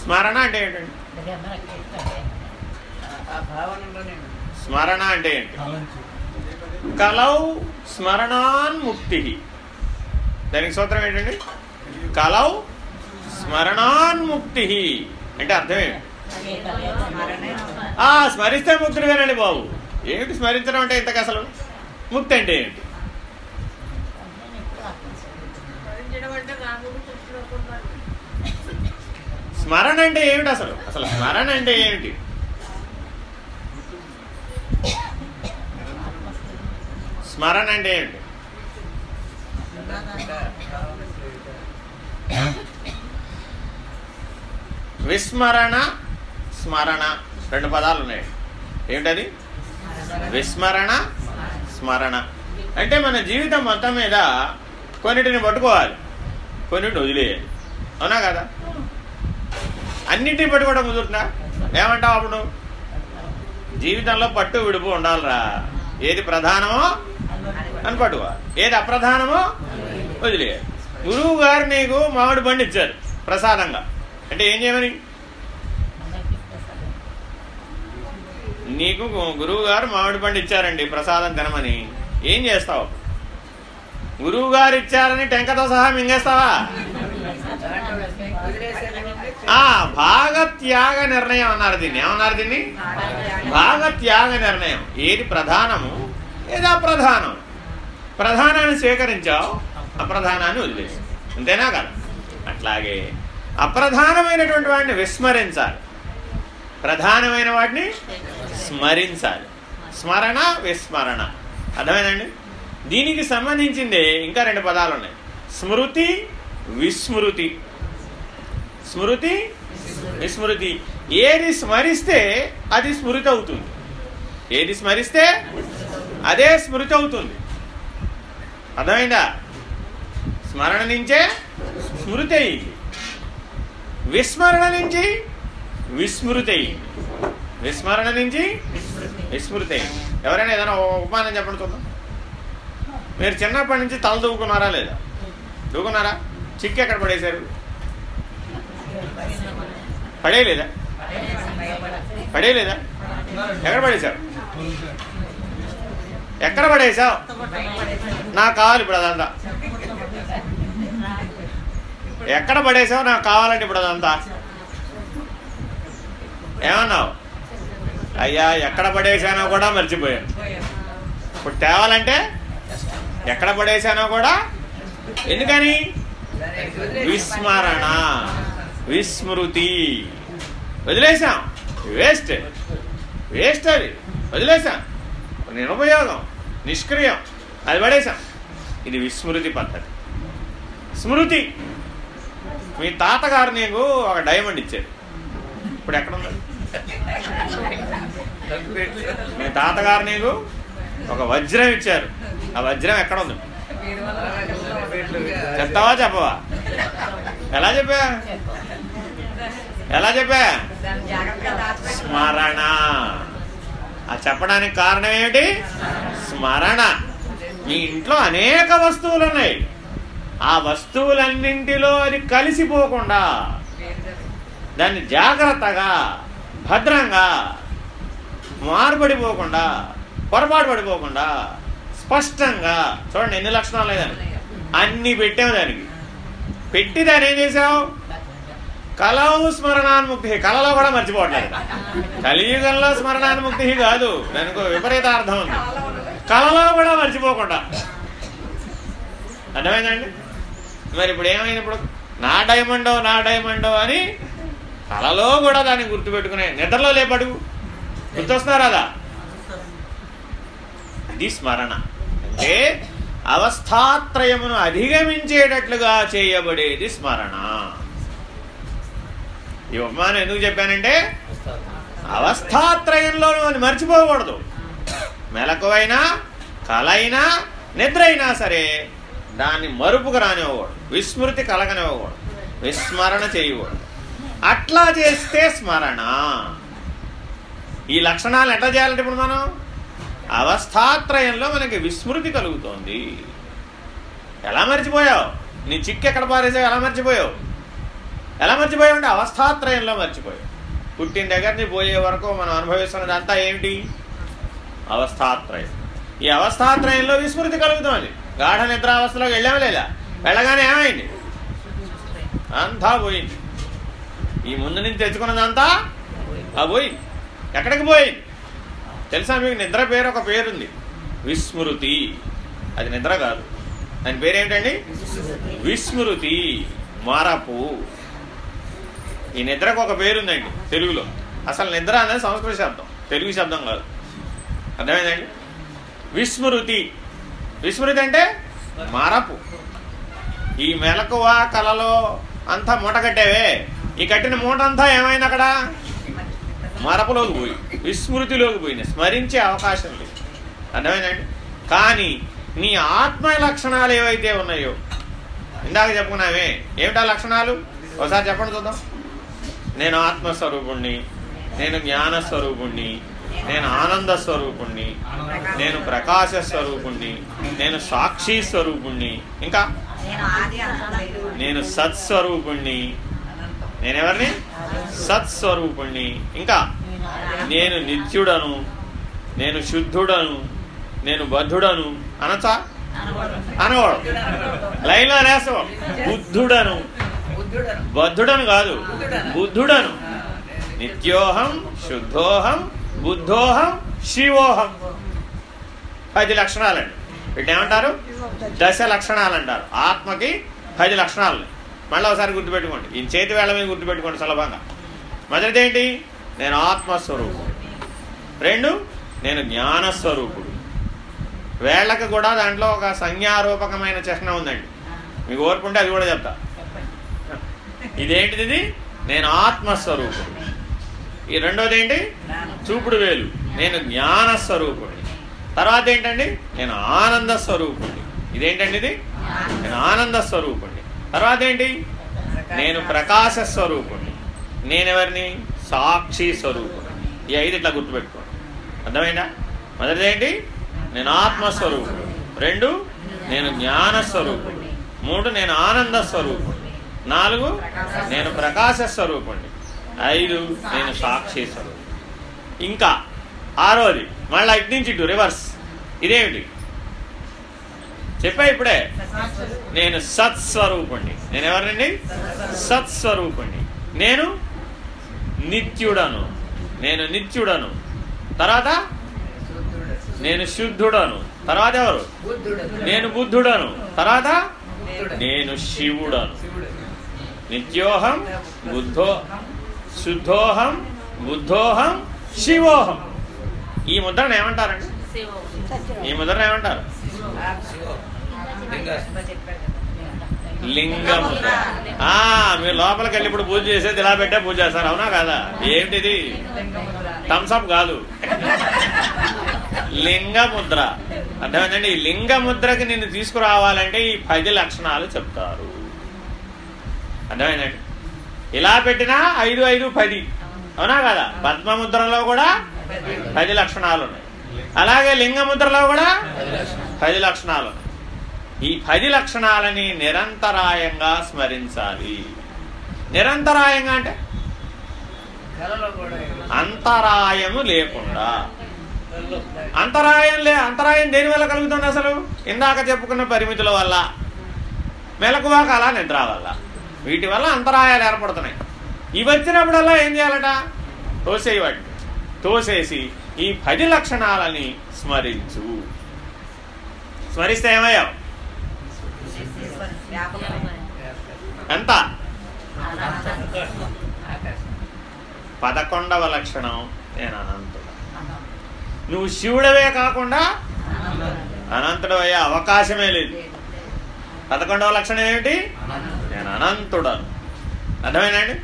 స్మరణ అంటే ఏంటండి స్మరణ అంటే ఏంటి? కలౌ స్మరణాన్ముక్తి. దానికి సూత్రం ఏంటండి? కలౌ స్మరణాన్ముక్తి అంటే అర్థం ఏంటి ఆ స్మరిస్తే ముక్తుడివేనండి బాబు. ఏమిటి స్మరించడం అంటే ఇంతకు అసలు? ముక్తి అంటే ఏంటి? స్మరణ అంటే ఏమిటి అసలు? అసలు స్మరణ అంటే ఏమిటి? స్మరణ అంటే ఏమిటి? విస్మరణ స్మరణ రెండు పదాలు ఉన్నాయి. ఏమిటది? విస్మరణ స్మరణ. అంటే మన జీవితం మొత్తం మీద కొన్నిటిని పట్టుకోవాలి. కొన్నిటిని వదిలేయాలి. అవునా కదా? అన్నిటిని పట్టుకోవడం కుదురుతుందా? ఏమంటావు అప్పుడు? జీవితంలో పట్టు విడుపు ఉండాలిరా. ఏది ప్రధానమో అని పట్టుకోవాలి. ఏది అప్రధానమో వదిలేయాలి. గురువు గారు నీకు మామిడి పండు ఇచ్చారు ప్రసాదంగా. అంటే ఏం చేయమని? నీకు గురువు గారు మామిడి పండు ఇచ్చారండి ప్రసాదం తినమని. ఏం చేస్తావు? గురువు గారు ఇచ్చారని టెంకతో సహా మింగేస్తావా? ఆ భాగత్యాగ నిర్ణయం అన్నారు దీన్ని. ఏమన్నారు దీన్ని? భాగత్యాగ నిర్ణయం. ఏది ప్రధానము? ఏదా ప్రధానం ప్రధానాన్ని స్వీకరించావు అప్రధానాన్ని వదిలేసి అంతేనా కదా? అట్లాగే అప్రధానమైనటువంటి వాడిని విస్మరించాలి. ప్రధానమైన వాటిని స్మరించాలి. స్మరణ విస్మరణ. అర్థమైందండి? దీనికి సంబంధించిందే ఇంకా రెండు పదాలు ఉన్నాయి. స్మృతి విస్మృతి. స్మృతి విస్మృతి. ఏది స్మరిస్తే అది స్మృతి అవుతుంది ఏది స్మరిస్తే అదే స్మృతి అవుతుంది అర్థమైందా? స్మరణ నుంచే స్మృతి అయింది విస్మరణ నుంచి విస్మృతి. విస్మరణ నుంచి విస్మృతి. ఎవరైనా ఏదైనా ఉపమానం చెప్పండి చూద్దాం. మీరు చిన్నప్పటి నుంచి తల దూకున్నారా లేదా? దూకున్నారా? చిక్కు ఎక్కడ పడేశారు? పడేయలేదా? పడేయలేదా? ఎక్కడ పడేశారు ఎక్కడ పడేశావు? నాకు కావాలి ఇప్పుడు అదంతా. ఎక్కడ పడేసావు? నాకు కావాలంటే ఇప్పుడు అదంతా. ఏమన్నావు? అయ్యా ఎక్కడ పడేసానో కూడా మర్చిపోయాను. ఇప్పుడు తేవాలంటే ఎక్కడ పడేసానో కూడా ఎందుకని? విస్మరణ విస్మృతి. వదిలేసాం వేస్ట్. వేస్ట్ అది. వదిలేసాం నిరుపయోగం నిష్క్రియం. అది పడేసాం ఇది విస్మృతి పద్ధతి. స్మృతి. మీ తాతగారు నీకు ఒక డైమండ్ ఇచ్చారు ఇప్పుడు ఎక్కడ ఉంది? మీ తాతగారు నీకు ఒక వజ్రం ఇచ్చారు. ఆ వజ్రం ఎక్కడ ఉంది? చెప్తావా చెప్పవా? ఎలా చెప్పా? ఎలా చెప్పా? స్మరణ. ఆ చెప్పడానికి కారణం ఏమిటి? స్మరణ. మీ ఇంట్లో అనేక వస్తువులు ఉన్నాయి. ఆ వస్తువులన్నింటిలో అది కలిసిపోకుండా దాన్ని జాగ్రత్తగా భద్రంగా మార్పడిపోకుండా పొరపాటు పడిపోకుండా స్పష్టంగా చూడండి ఎన్ని లక్షణాలు లేదని అన్ని పెట్టావు దానికి. పెట్టి దాన్ని ఏం చేసావు? కలవు స్మరణాన్ముక్తి. కళలో కూడా మర్చిపోవట్లేదు. కలియుగంలో స్మరణాన్ముక్తి కాదు. దానికి విపరీత అర్థం ఉంది. కళలో కూడా మర్చిపోకుండా. అర్థమైందండి మరి ఇప్పుడు ఏమైనప్పుడు? ఇప్పుడు నా డైమండో నా డైమండో అని కలలో కూడా దాన్ని గుర్తుపెట్టుకునే నిద్రలో లేపడుగు గుర్తొస్తున్నారు అదా అది స్మరణ. అంటే అవస్థాత్రయమును అధిగమించేటట్లుగా చేయబడేది స్మరణ. ఈ ఉపమానం ఎందుకు చెప్పానంటే అవస్థాత్రయంలో అది మర్చిపోకూడదు. మెలకువైనా కలైనా నిద్ర అయినా సరే దాన్ని మరుపుకు రానివ్వకూడదు. విస్మృతి కలగనివ్వకూడదు. విస్మరణ చేయకూడదు. అట్లా చేస్తే స్మరణ. ఈ లక్షణాలు ఎట్లా చేయాలంటే ఇప్పుడు మనం? అవస్థాత్రయంలో మనకి విస్మృతి కలుగుతోంది. ఎలా మర్చిపోయావు? నీ చిక్కు ఎక్కడ పారేసావు? ఎలా మర్చిపోయావు? ఎలా మర్చిపోయావు అంటే అవస్థాత్రయంలో మర్చిపోయావు. పుట్టిన దగ్గరని పోయే వరకు మనం అనుభవిస్తున్నదంతా ఏమిటి అవస్థాత్రయం. ఈ అవస్థాత్రయంలో విస్మృతి కలుగుతోంది. గాఢ నిద్రావస్థలోకి వెళ్ళాములేలా వెళ్ళగానే ఏమైంది? అంతా పోయింది. ఈ ముందు నుంచి తెచ్చుకున్నదంతా ఆ పోయింది. ఎక్కడికి పోయింది? తెలుసా మీకు నిద్ర పేరు ఒక పేరుంది. విస్మృతి. అది నిద్ర కాదు. దాని పేరేమిటండి? విస్మృతి. మరపు. ఈ నిద్రకు ఒక పేరుందండి తెలుగులో. అసలు నిద్ర అనేది సంస్కృత శబ్దం. తెలుగు శబ్దం కాదు. అర్థమైందండి? విస్మృతి. విస్మృతి అంటే మరపు. ఈ మెలకువ కలలో అంతా మూట కట్టావే. ఈ కట్టిన మూట అంతా ఏమైంది అక్కడ మరపులోకి పోయి విస్మృతిలోకి పోయినాయి స్మరించే అవకాశం లేదు. అర్థమైందండి? కానీ నీ ఆత్మ లక్షణాలు ఏవైతే ఉన్నాయో ఇందాక చెప్పుకున్నామే ఏమిటా లక్షణాలు? ఒకసారి చెప్పండి చూద్దాం. నేను ఆత్మస్వరూపుణ్ణి నేను జ్ఞానస్వరూపుణ్ణి నేను ఆనంద స్వరూపుణ్ణి నేను ప్రకాశ స్వరూపుణ్ణి నేను సాక్షి స్వరూపుణ్ణి ఇంకా? నేను నేను సత్స్వరూపుణ్ణి. నేనెవరిని? సత్స్వరూపుణ్ణి. ఇంకా? నేను నిత్యుడను నేను శుద్ధుడను నేను బద్ధుడను అనచా అనవాడు లైన్లో రాసావు బుద్ధుడను బుద్ధుడను. బద్ధుడను కాదు. బుద్ధుడను. నిత్యోహం శుద్ధోహం బుద్ధోహం శివోహం. పది లక్షణాలండి. వీటిని ఏమంటారు? దశ లక్షణాలు అంటారు ఆత్మకి పది లక్షణాలు. మళ్ళీ ఒకసారి గుర్తుపెట్టుకోండి. ఈ చేతి వేళ మీద గుర్తుపెట్టుకోండి సులభంగా. మొదటిది ఏంటి? నేను ఆత్మస్వరూపుడు. రెండు నేను జ్ఞానస్వరూపుడు. వేళ్ళకి కూడా దాంట్లో ఒక సంజ్ఞారూపకమైన చిహ్నం ఉందండి. మీకు ఓర్పు ఉంటే అది కూడా చెప్తా. ఇదేంటిది ఇది? నేను ఆత్మస్వరూపుడు. ఈ రెండోది ఏంటి? చూపుడు వేలు. నేను జ్ఞాన స్వరూపుణ్ణి తర్వాత ఏంటండి? నేను ఆనంద స్వరూపుణ్ణి ఇదేంటండి ఇది? నేను ఆనంద స్వరూపుణ్ణి తర్వాత ఏంటి? నేను ప్రకాశ స్వరూపుణ్ణి నేనెవరిని? సాక్షి స్వరూపుణ్ణి ఈ ఐదు ఇట్లా గుర్తుపెట్టుకోండి. అర్థమైందా? మొదటిది ఏంటి? నేను ఆత్మస్వరూపుడు రెండు నేను జ్ఞాన స్వరూపుడు మూడు నేను ఆనంద స్వరూపుణ్ణి నాలుగు నేను ప్రకాశ స్వరూపుణ్ణి ఐదు నేను సాక్షి ఇంకా ఆరోది మళ్ళీ ఇటు నుంచి ఇటు రివర్స్ ఇదేమిటి? చెప్పా ఇప్పుడే. నేను సత్స్వరూపుణ్ణి. నేను ఎవరినండి సత్స్వరూపుణ్ణి. నేను నిత్యుడను. నేను నిత్యుడను. తర్వాత? నేను శుద్ధుడను. తర్వాత ఎవరు? నేను బుద్ధుడను. తర్వాత? నేను శివుడను. నిత్యోహం బుద్ధో శుద్ధోహం బుద్ధోహం శివోహం. ఈ ముద్రను ఏమంటారండి? ఈ ముద్రను ఏమంటారు? లింగ మీరు లోపలికి వెళ్ళి ఇప్పుడు పూజ చేసేది ఇలా పెట్టే పూజ చేస్తారు. అవునా కాదా? ఏంటిది థమ్స్అప్ కాదు. లింగ ముద్ర. అర్థమైందండి? ఈ లింగ ముద్రకి నిన్ను తీసుకురావాలంటే ఈ పది లక్షణాలు చెప్తారు. అర్థమైందండి? ఇలా పెట్టినా ఐదు ఐదు పది. అవునా కదా? పద్మముద్రలో కూడా పది లక్షణాలు ఉన్నాయి అలాగే లింగ ముద్రలో కూడా పది లక్షణాలు ఉన్నాయి ఈ పది లక్షణాలని నిరంతరాయంగా స్మరించాలి. నిరంతరాయంగా అంటే? అంతరాయము లేకుండా. అంతరాయం లే అంతరాయం దేని వల్ల కలుగుతుంది అసలు? ఇందాక చెప్పుకున్న పరిమితుల వల్ల. మెలకువ కాల నిద్ర వల్ల. వీటి వల్ల అంతరాయాలు ఏర్పడుతున్నాయి. ఇవి వచ్చినప్పుడల్లా ఏం చేయాలట? తోసేయి తోసేసి ఈ పది లక్షణాలని స్మరించు. స్మరిస్తే ఏమయ్యావు ఎంత? పదకొండవ లక్షణం నేను అనంతుడు. నువ్వు శివుడవే కాకుండా అనంతుడు అయ్యే అవకాశమే లేదు. పదకొండవ లక్షణం ఏమిటి? నేను అనంతుడను. అర్థమేనండి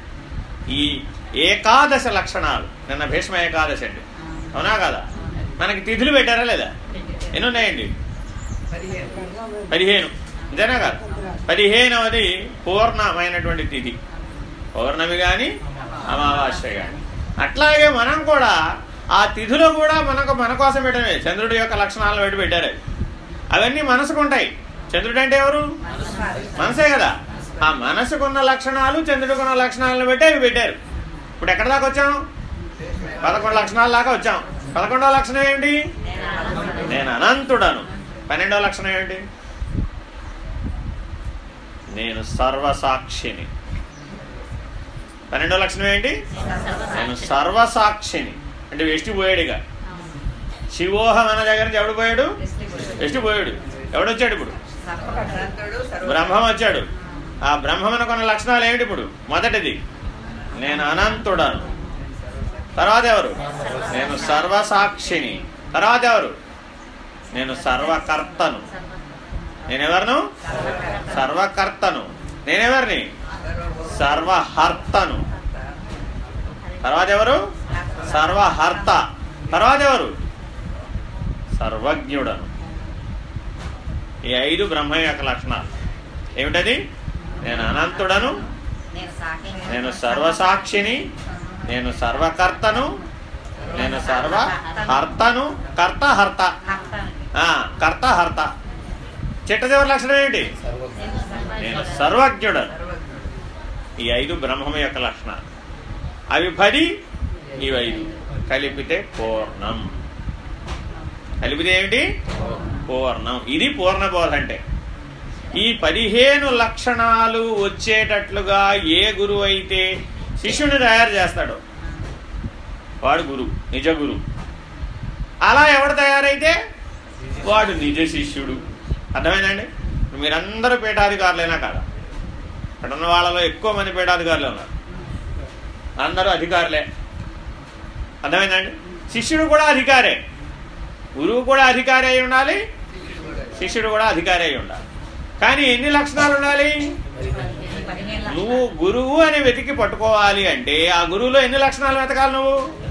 ఈ ఏకాదశ లక్షణాలు. నిన్న భీష్మ ఏకాదశి అండి. అవునా కదా? మనకి తిథులు పెట్టారా లేదా? ఎన్ని ఉన్నాయండి పదిహేను. అంతేనా కాదు? పదిహేనవది పూర్ణమైనటువంటి తిథి. పౌర్ణమి కానీ అమావాస్య కానీ అట్లాగే మనం కూడా ఆ తిథులు కూడా మనకు మన కోసం పెట్టమే. చంద్రుడి యొక్క లక్షణాలను పెట్టి పెట్టారు. అవన్నీ మనసుకుంటాయి. చంద్రుడు అంటే ఎవరు? మనసే కదా. ఆ మనసుకున్న లక్షణాలు చంద్రుడికున్న లక్షణాలను పెట్టి అవి పెట్టారు. ఇప్పుడు ఎక్కడ దాకా వచ్చాం? పదకొండు లక్షణాల దాకా వచ్చాం. పదకొండవ లక్షణం ఏంటి? నేను అనంతుడను. పన్నెండవ లక్షణం ఏంటి? నేను సర్వసాక్షిని. పన్నెండవ లక్షణం ఏంటి? నేను సర్వసాక్షిని. అంటే వెష్టి పోయాడుగా. శివోహం అన్న దగ్గర నుంచి ఎవడు పోయాడు? వెష్టి పోయాడు. ఎవడొచ్చాడు ఇప్పుడు? బ్రహ్మం వచ్చాడు. ఆ బ్రహ్మమున కొన్ని లక్షణాలు ఏమిటి ఇప్పుడు? మొదటిది నేను అనంతుడను. తర్వాత ఎవరు? నేను సర్వసాక్షిని. తర్వాత ఎవరు? నేను సర్వకర్తను. నేనెవరను? సర్వకర్తను. నేనెవరిని? సర్వహర్తను. తర్వాత ఎవరు? సర్వహర్త. తర్వాత ఎవరు? సర్వజ్ఞుడను. ఈ ఐదు బ్రహ్మ యొక్క లక్షణాలు. ఏమిటది? నేను అనంతుడను నేను సర్వసాక్షిని నేను సర్వకర్తను నేను సర్వహర్తను కర్త హర్త. కర్త హర్త. చిట్ట చివరి లక్షణం ఏంటి? నేను సర్వజ్ఞుడను. ఈ ఐదు బ్రహ్మం యొక్క లక్షణాలు. అవి పది ఇవి ఐదు. కలిపితే పూర్ణం. కలిపితే ఏమిటి? పూర్ణం. ఇది పూర్ణబోధ అంటే ఈ పదిహేను లక్షణాలు వచ్చేటట్లుగా ఏ గురువు అయితే శిష్యుని తయారు చేస్తాడో. వాడు గురువు నిజ గురువు. అలా ఎవడు తయారైతే? వాడు నిజ శిష్యుడు. అర్థమైందండి? మీరందరూ పీఠాధికారులైనా కాదా? ఇక్కడ ఉన్న వాళ్ళలో ఎక్కువ మంది పీఠాధికారులు ఉన్నారు. అందరూ అధికారులే. అర్థమైందండి? శిష్యుడు కూడా అధికారే. గురువు కూడా అధికారి అయి ఉండాలి. శిష్యుడు కూడా అధికారి అయి ఉండాలి. కానీ ఎన్ని లక్షణాలు ఉండాలి? నువ్వు గురువు అని వెతికి పట్టుకోవాలి అంటే ఆ గురువులో ఎన్ని లక్షణాలు వెతకాలి నువ్వు?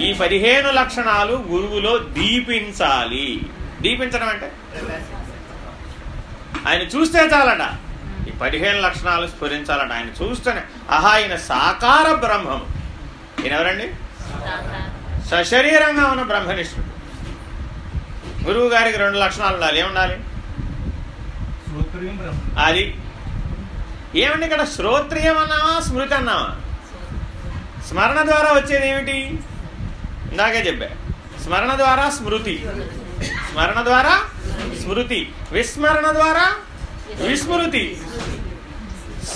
ఈ పదిహేను లక్షణాలు గురువులో దీపించాలి. దీపించడం అంటే? ఆయన చూస్తే చాలట. ఈ పదిహేను లక్షణాలు స్ఫురించాలట. ఆయన చూస్తేనే ఆహా ఆయన సాకార బ్రహ్మం ఈయన ఎవరండి సశరీరంగా ఉన్న బ్రహ్మనిష్ఠుడు. గురువు గారికి రెండు లక్షణాలు ఉండాలి. ఏముండాలి? అది. ఏమండి ఇక్కడ శ్రోత్రియం అన్నావా స్మృతి అన్నావా? స్మరణ ద్వారా వచ్చేది ఏమిటి? ఇందాకే చెప్పా. స్మరణ ద్వారా స్మృతి. స్మరణ ద్వారా స్మృతి. విస్మరణ ద్వారా విస్మృతి.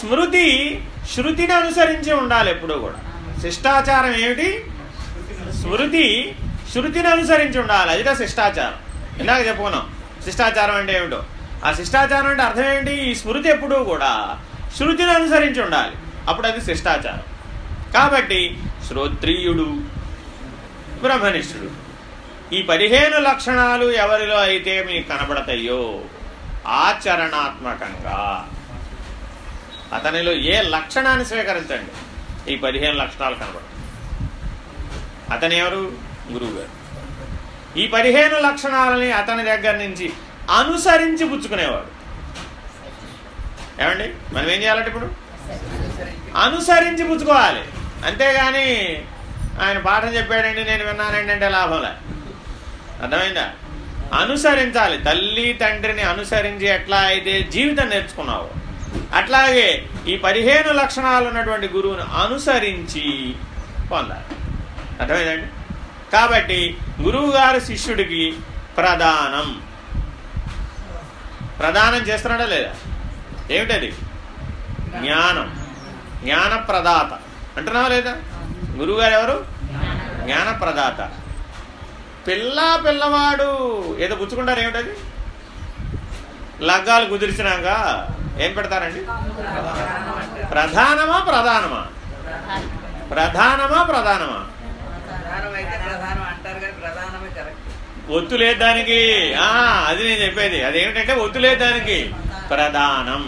స్మృతి శృతిని అనుసరించి ఉండాలి ఎప్పుడూ కూడా. శిష్టాచారం ఏమిటి? స్మృతి శృతిని అనుసరించి ఉండాలి. అదిగా శిష్టాచారం. ఇందాక చెప్పుకున్నాం. శిష్టాచారం అంటే ఏమిటో? ఆ శిష్టాచారం అంటే అర్థం ఏంటి? ఈ స్మృతి ఎప్పుడూ కూడా శృతిని అనుసరించి ఉండాలి. అప్పుడు అది శిష్టాచారం. కాబట్టి శ్రోత్రియుడు బ్రహ్మనిష్ఠుడు ఈ పదిహేను లక్షణాలు ఎవరిలో అయితే మీకు కనబడతాయో ఆచరణాత్మకంగా అతనిలో ఏ లక్షణాన్ని స్వీకరించండి? ఈ పదిహేను లక్షణాలు కనబడతాయి. అతను ఎవరు? గురువు గారు. ఈ పదిహేను లక్షణాలని అతని దగ్గర నుంచి అనుసరించి పుచ్చుకునేవాడు. ఏమండి? మనం ఏం చేయాలంటే ఇప్పుడు? అనుసరించి పుచ్చుకోవాలి. అంతేగాని ఆయన పాఠం చెప్పాడండి నేను విన్నానండి అంటే లాభంలే అర్థమైందా? అనుసరించాలి. తల్లి తండ్రిని అనుసరించి ఎట్లా అయితే జీవితం నేర్చుకున్నావు అట్లాగే ఈ పదిహేను లక్షణాలు ఉన్నటువంటి గురువును అనుసరించి పొందాలి. అర్థమైందండి కాబట్టి గురువుగారు శిష్యుడికి ప్రధానం. ప్రదానం చేస్తున్నాడా లేదా? ఏమిటది? జ్ఞానం. జ్ఞాన ప్రదాత అంటున్నావా లేదా? గురువుగారు ఎవరు? జ్ఞాన ప్రదాత పిల్ల పిల్లవాడు. ఏదో పుచ్చుకుంటారు ఏమిటది? లగ్గాలు కుదిరిచినాక ఏం పెడతారండి? ప్రధానమా ప్రధానమా? ప్రధానమా ప్రధానమా? ప్రధానం అయితే ప్రధానం అంటారు కానీ ప్రధానమే కరెక్ట్. ఒత్తు లేదు దానికి ఆ, అది నేను చెప్పేది. అదేమిటంటే ఒత్తు లేదు దానికి ప్రధానం.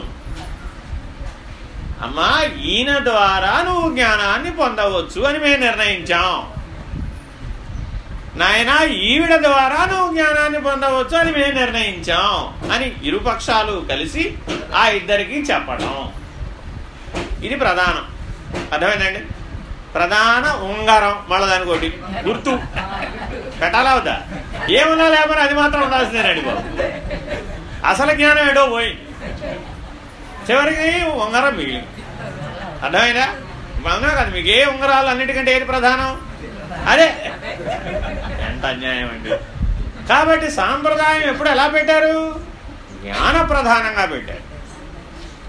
అమ్మా ఈయన ద్వారా నువ్వు జ్ఞానాన్ని పొందవచ్చు అని మేము నిర్ణయించాం. నాయన ఈవిడ ద్వారా నువ్వు జ్ఞానాన్ని పొందవచ్చు అని మేము నిర్ణయించాం అని ఇరుపక్షాలు కలిసి ఆ ఇద్దరికి చెప్పడం ఇది ప్రధానం. అర్థమైందండి? ప్రధాన ఉంగరం మళ్ళీ దానికోటి గుర్తు. పెట్టాలా వద్దా ఏమున్నా లేకపోతే అది మాత్రం ఉండాల్సిందేనండి బాబు. అసలు జ్ఞానం ఏడో పోయి. చివరికి ఉంగరం మిగిలింది. అర్థమైందా? అవునా కదా మీకు ఏ ఉంగరాలు అన్నిటికంటే ఏది ప్రధానం? అదే. ఎంత అన్యాయం అండి. కాబట్టి సాంప్రదాయం ఎప్పుడు ఎలా పెట్టారు? జ్ఞాన ప్రధానంగా పెట్టారు.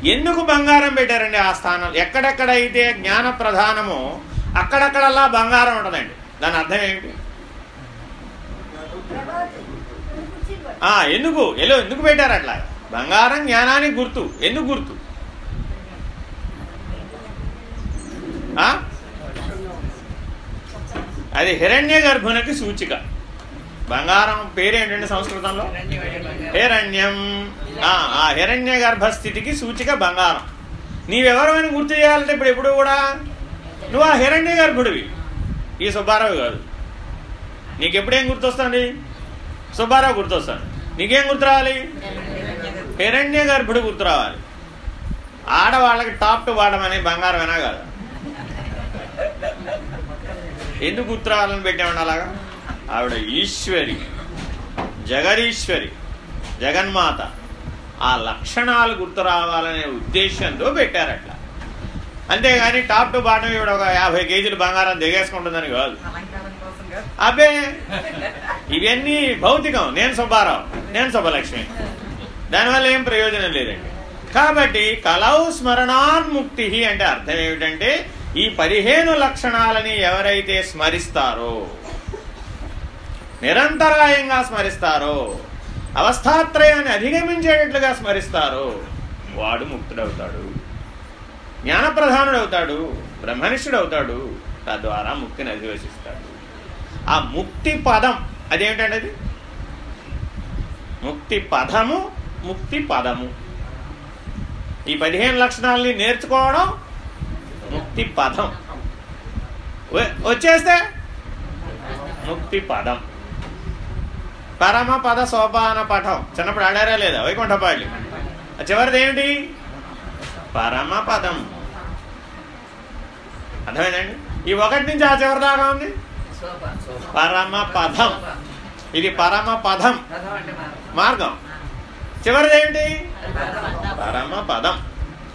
ఎందుకు బంగారం పెట్టారండి ఆ స్థానం? ఎక్కడెక్కడైతే జ్ఞాన ప్రధానమో అక్కడక్కడల్లా బంగారం ఉండదండి. దాని అర్థం ఏమిటి? ఎందుకు? ఎలో ఎందుకు పెట్టారు అట్లా? బంగారం జ్ఞానానికి గుర్తు. ఎందుకు గుర్తు? అది హిరణ్య గర్భునికి సూచిక. బంగారం పేరేంటండి సంస్కృతంలో? హిరణ్యం. ఆ, హిరణ్య హిరణ్య గర్భస్థితికి సూచిక బంగారం. నీవెవరమని గుర్తు చేయాలంటే ఇప్పుడు ఎప్పుడు కూడా? నువ్వు ఆ హిరణ్య గర్భుడివి ఈ సుబ్బారావు కాదు నీకెప్పుడేం గుర్తొస్తుంది? సుబ్బారావు గుర్తొస్తాడు. నీకేం గుర్తు రావాలి హిరణ్య గర్భుడు గుర్తు రావాలి ఆడవాళ్ళకి టాప్ టు బాటం అనే బంగారమేనా కాదు. ఎందుకు గుర్తు రావాలని పెట్టామండి అలాగా? ఆవిడ ఈశ్వరి జగదీశ్వరి జగన్మాత. ఆ లక్షణాలు గుర్తు రావాలనే ఉద్దేశంతో పెట్టారట్లా అంతేగాని టాప్ టు బాటం ఇవిడ ఒక యాభై కేజీలు బంగారం దిగేసుకుంటుందని కాదు. కాదు. అబ్బే ఇవన్నీ భౌతికం. నేను సుబ్బారావు. నేను సుబ్బలక్ష్మి. దానివల్ల ఏం ప్రయోజనం లేదండి. కాబట్టి కలౌ స్మరణాన్ముక్తి అంటే అర్థం ఏమిటంటే ఈ పదిహేను లక్షణాలని ఎవరైతే స్మరిస్తారో నిరంతరాయంగా స్మరిస్తారో అవస్థాత్రయాన్ని అధిగమించేటట్లుగా స్మరిస్తారో వాడు ముక్తుడవుతాడు. జ్ఞానప్రధానుడవుతాడు బ్రహ్మనిష్ఠుడవుతాడు తద్వారా ముక్తిని అధివసిస్తాడు ఆ ముక్తి పదం అదేమిటండి అది? ముక్తి పదము ముక్తి పదము. ఈ పదిహేను లక్షణాలని నేర్చుకోవడం ముక్తి పదం. వ- వచ్చేస్తే ముక్తి పదం. పరమ పద సోపాన పఠం చిన్నప్పుడు ఆడారా లేదా? వైకుంఠపాళ్ళు చివరిది ఏమిటి పరమపదం. పదం అర్థమైందండి? ఈ ఒకటి నుంచి ఆ చివరి దాకా ఉంది? పరమపదం. పరమ పదం ఇది పరమ పదం మార్గం. చివరిది ఏమిటి పదం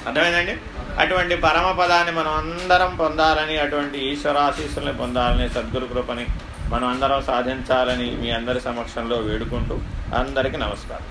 అర్థమైందండి? అటువంటి పరమ పదాన్ని మనం అందరం పొందాలని అటువంటి ఈశ్వరాశీస్సుల్ని పొందాలని సద్గురు కృపని మనం అందరం సాధించాలని మీ అందరి సమక్షంలో వేడుకుంటూ అందరికీ నమస్కారం.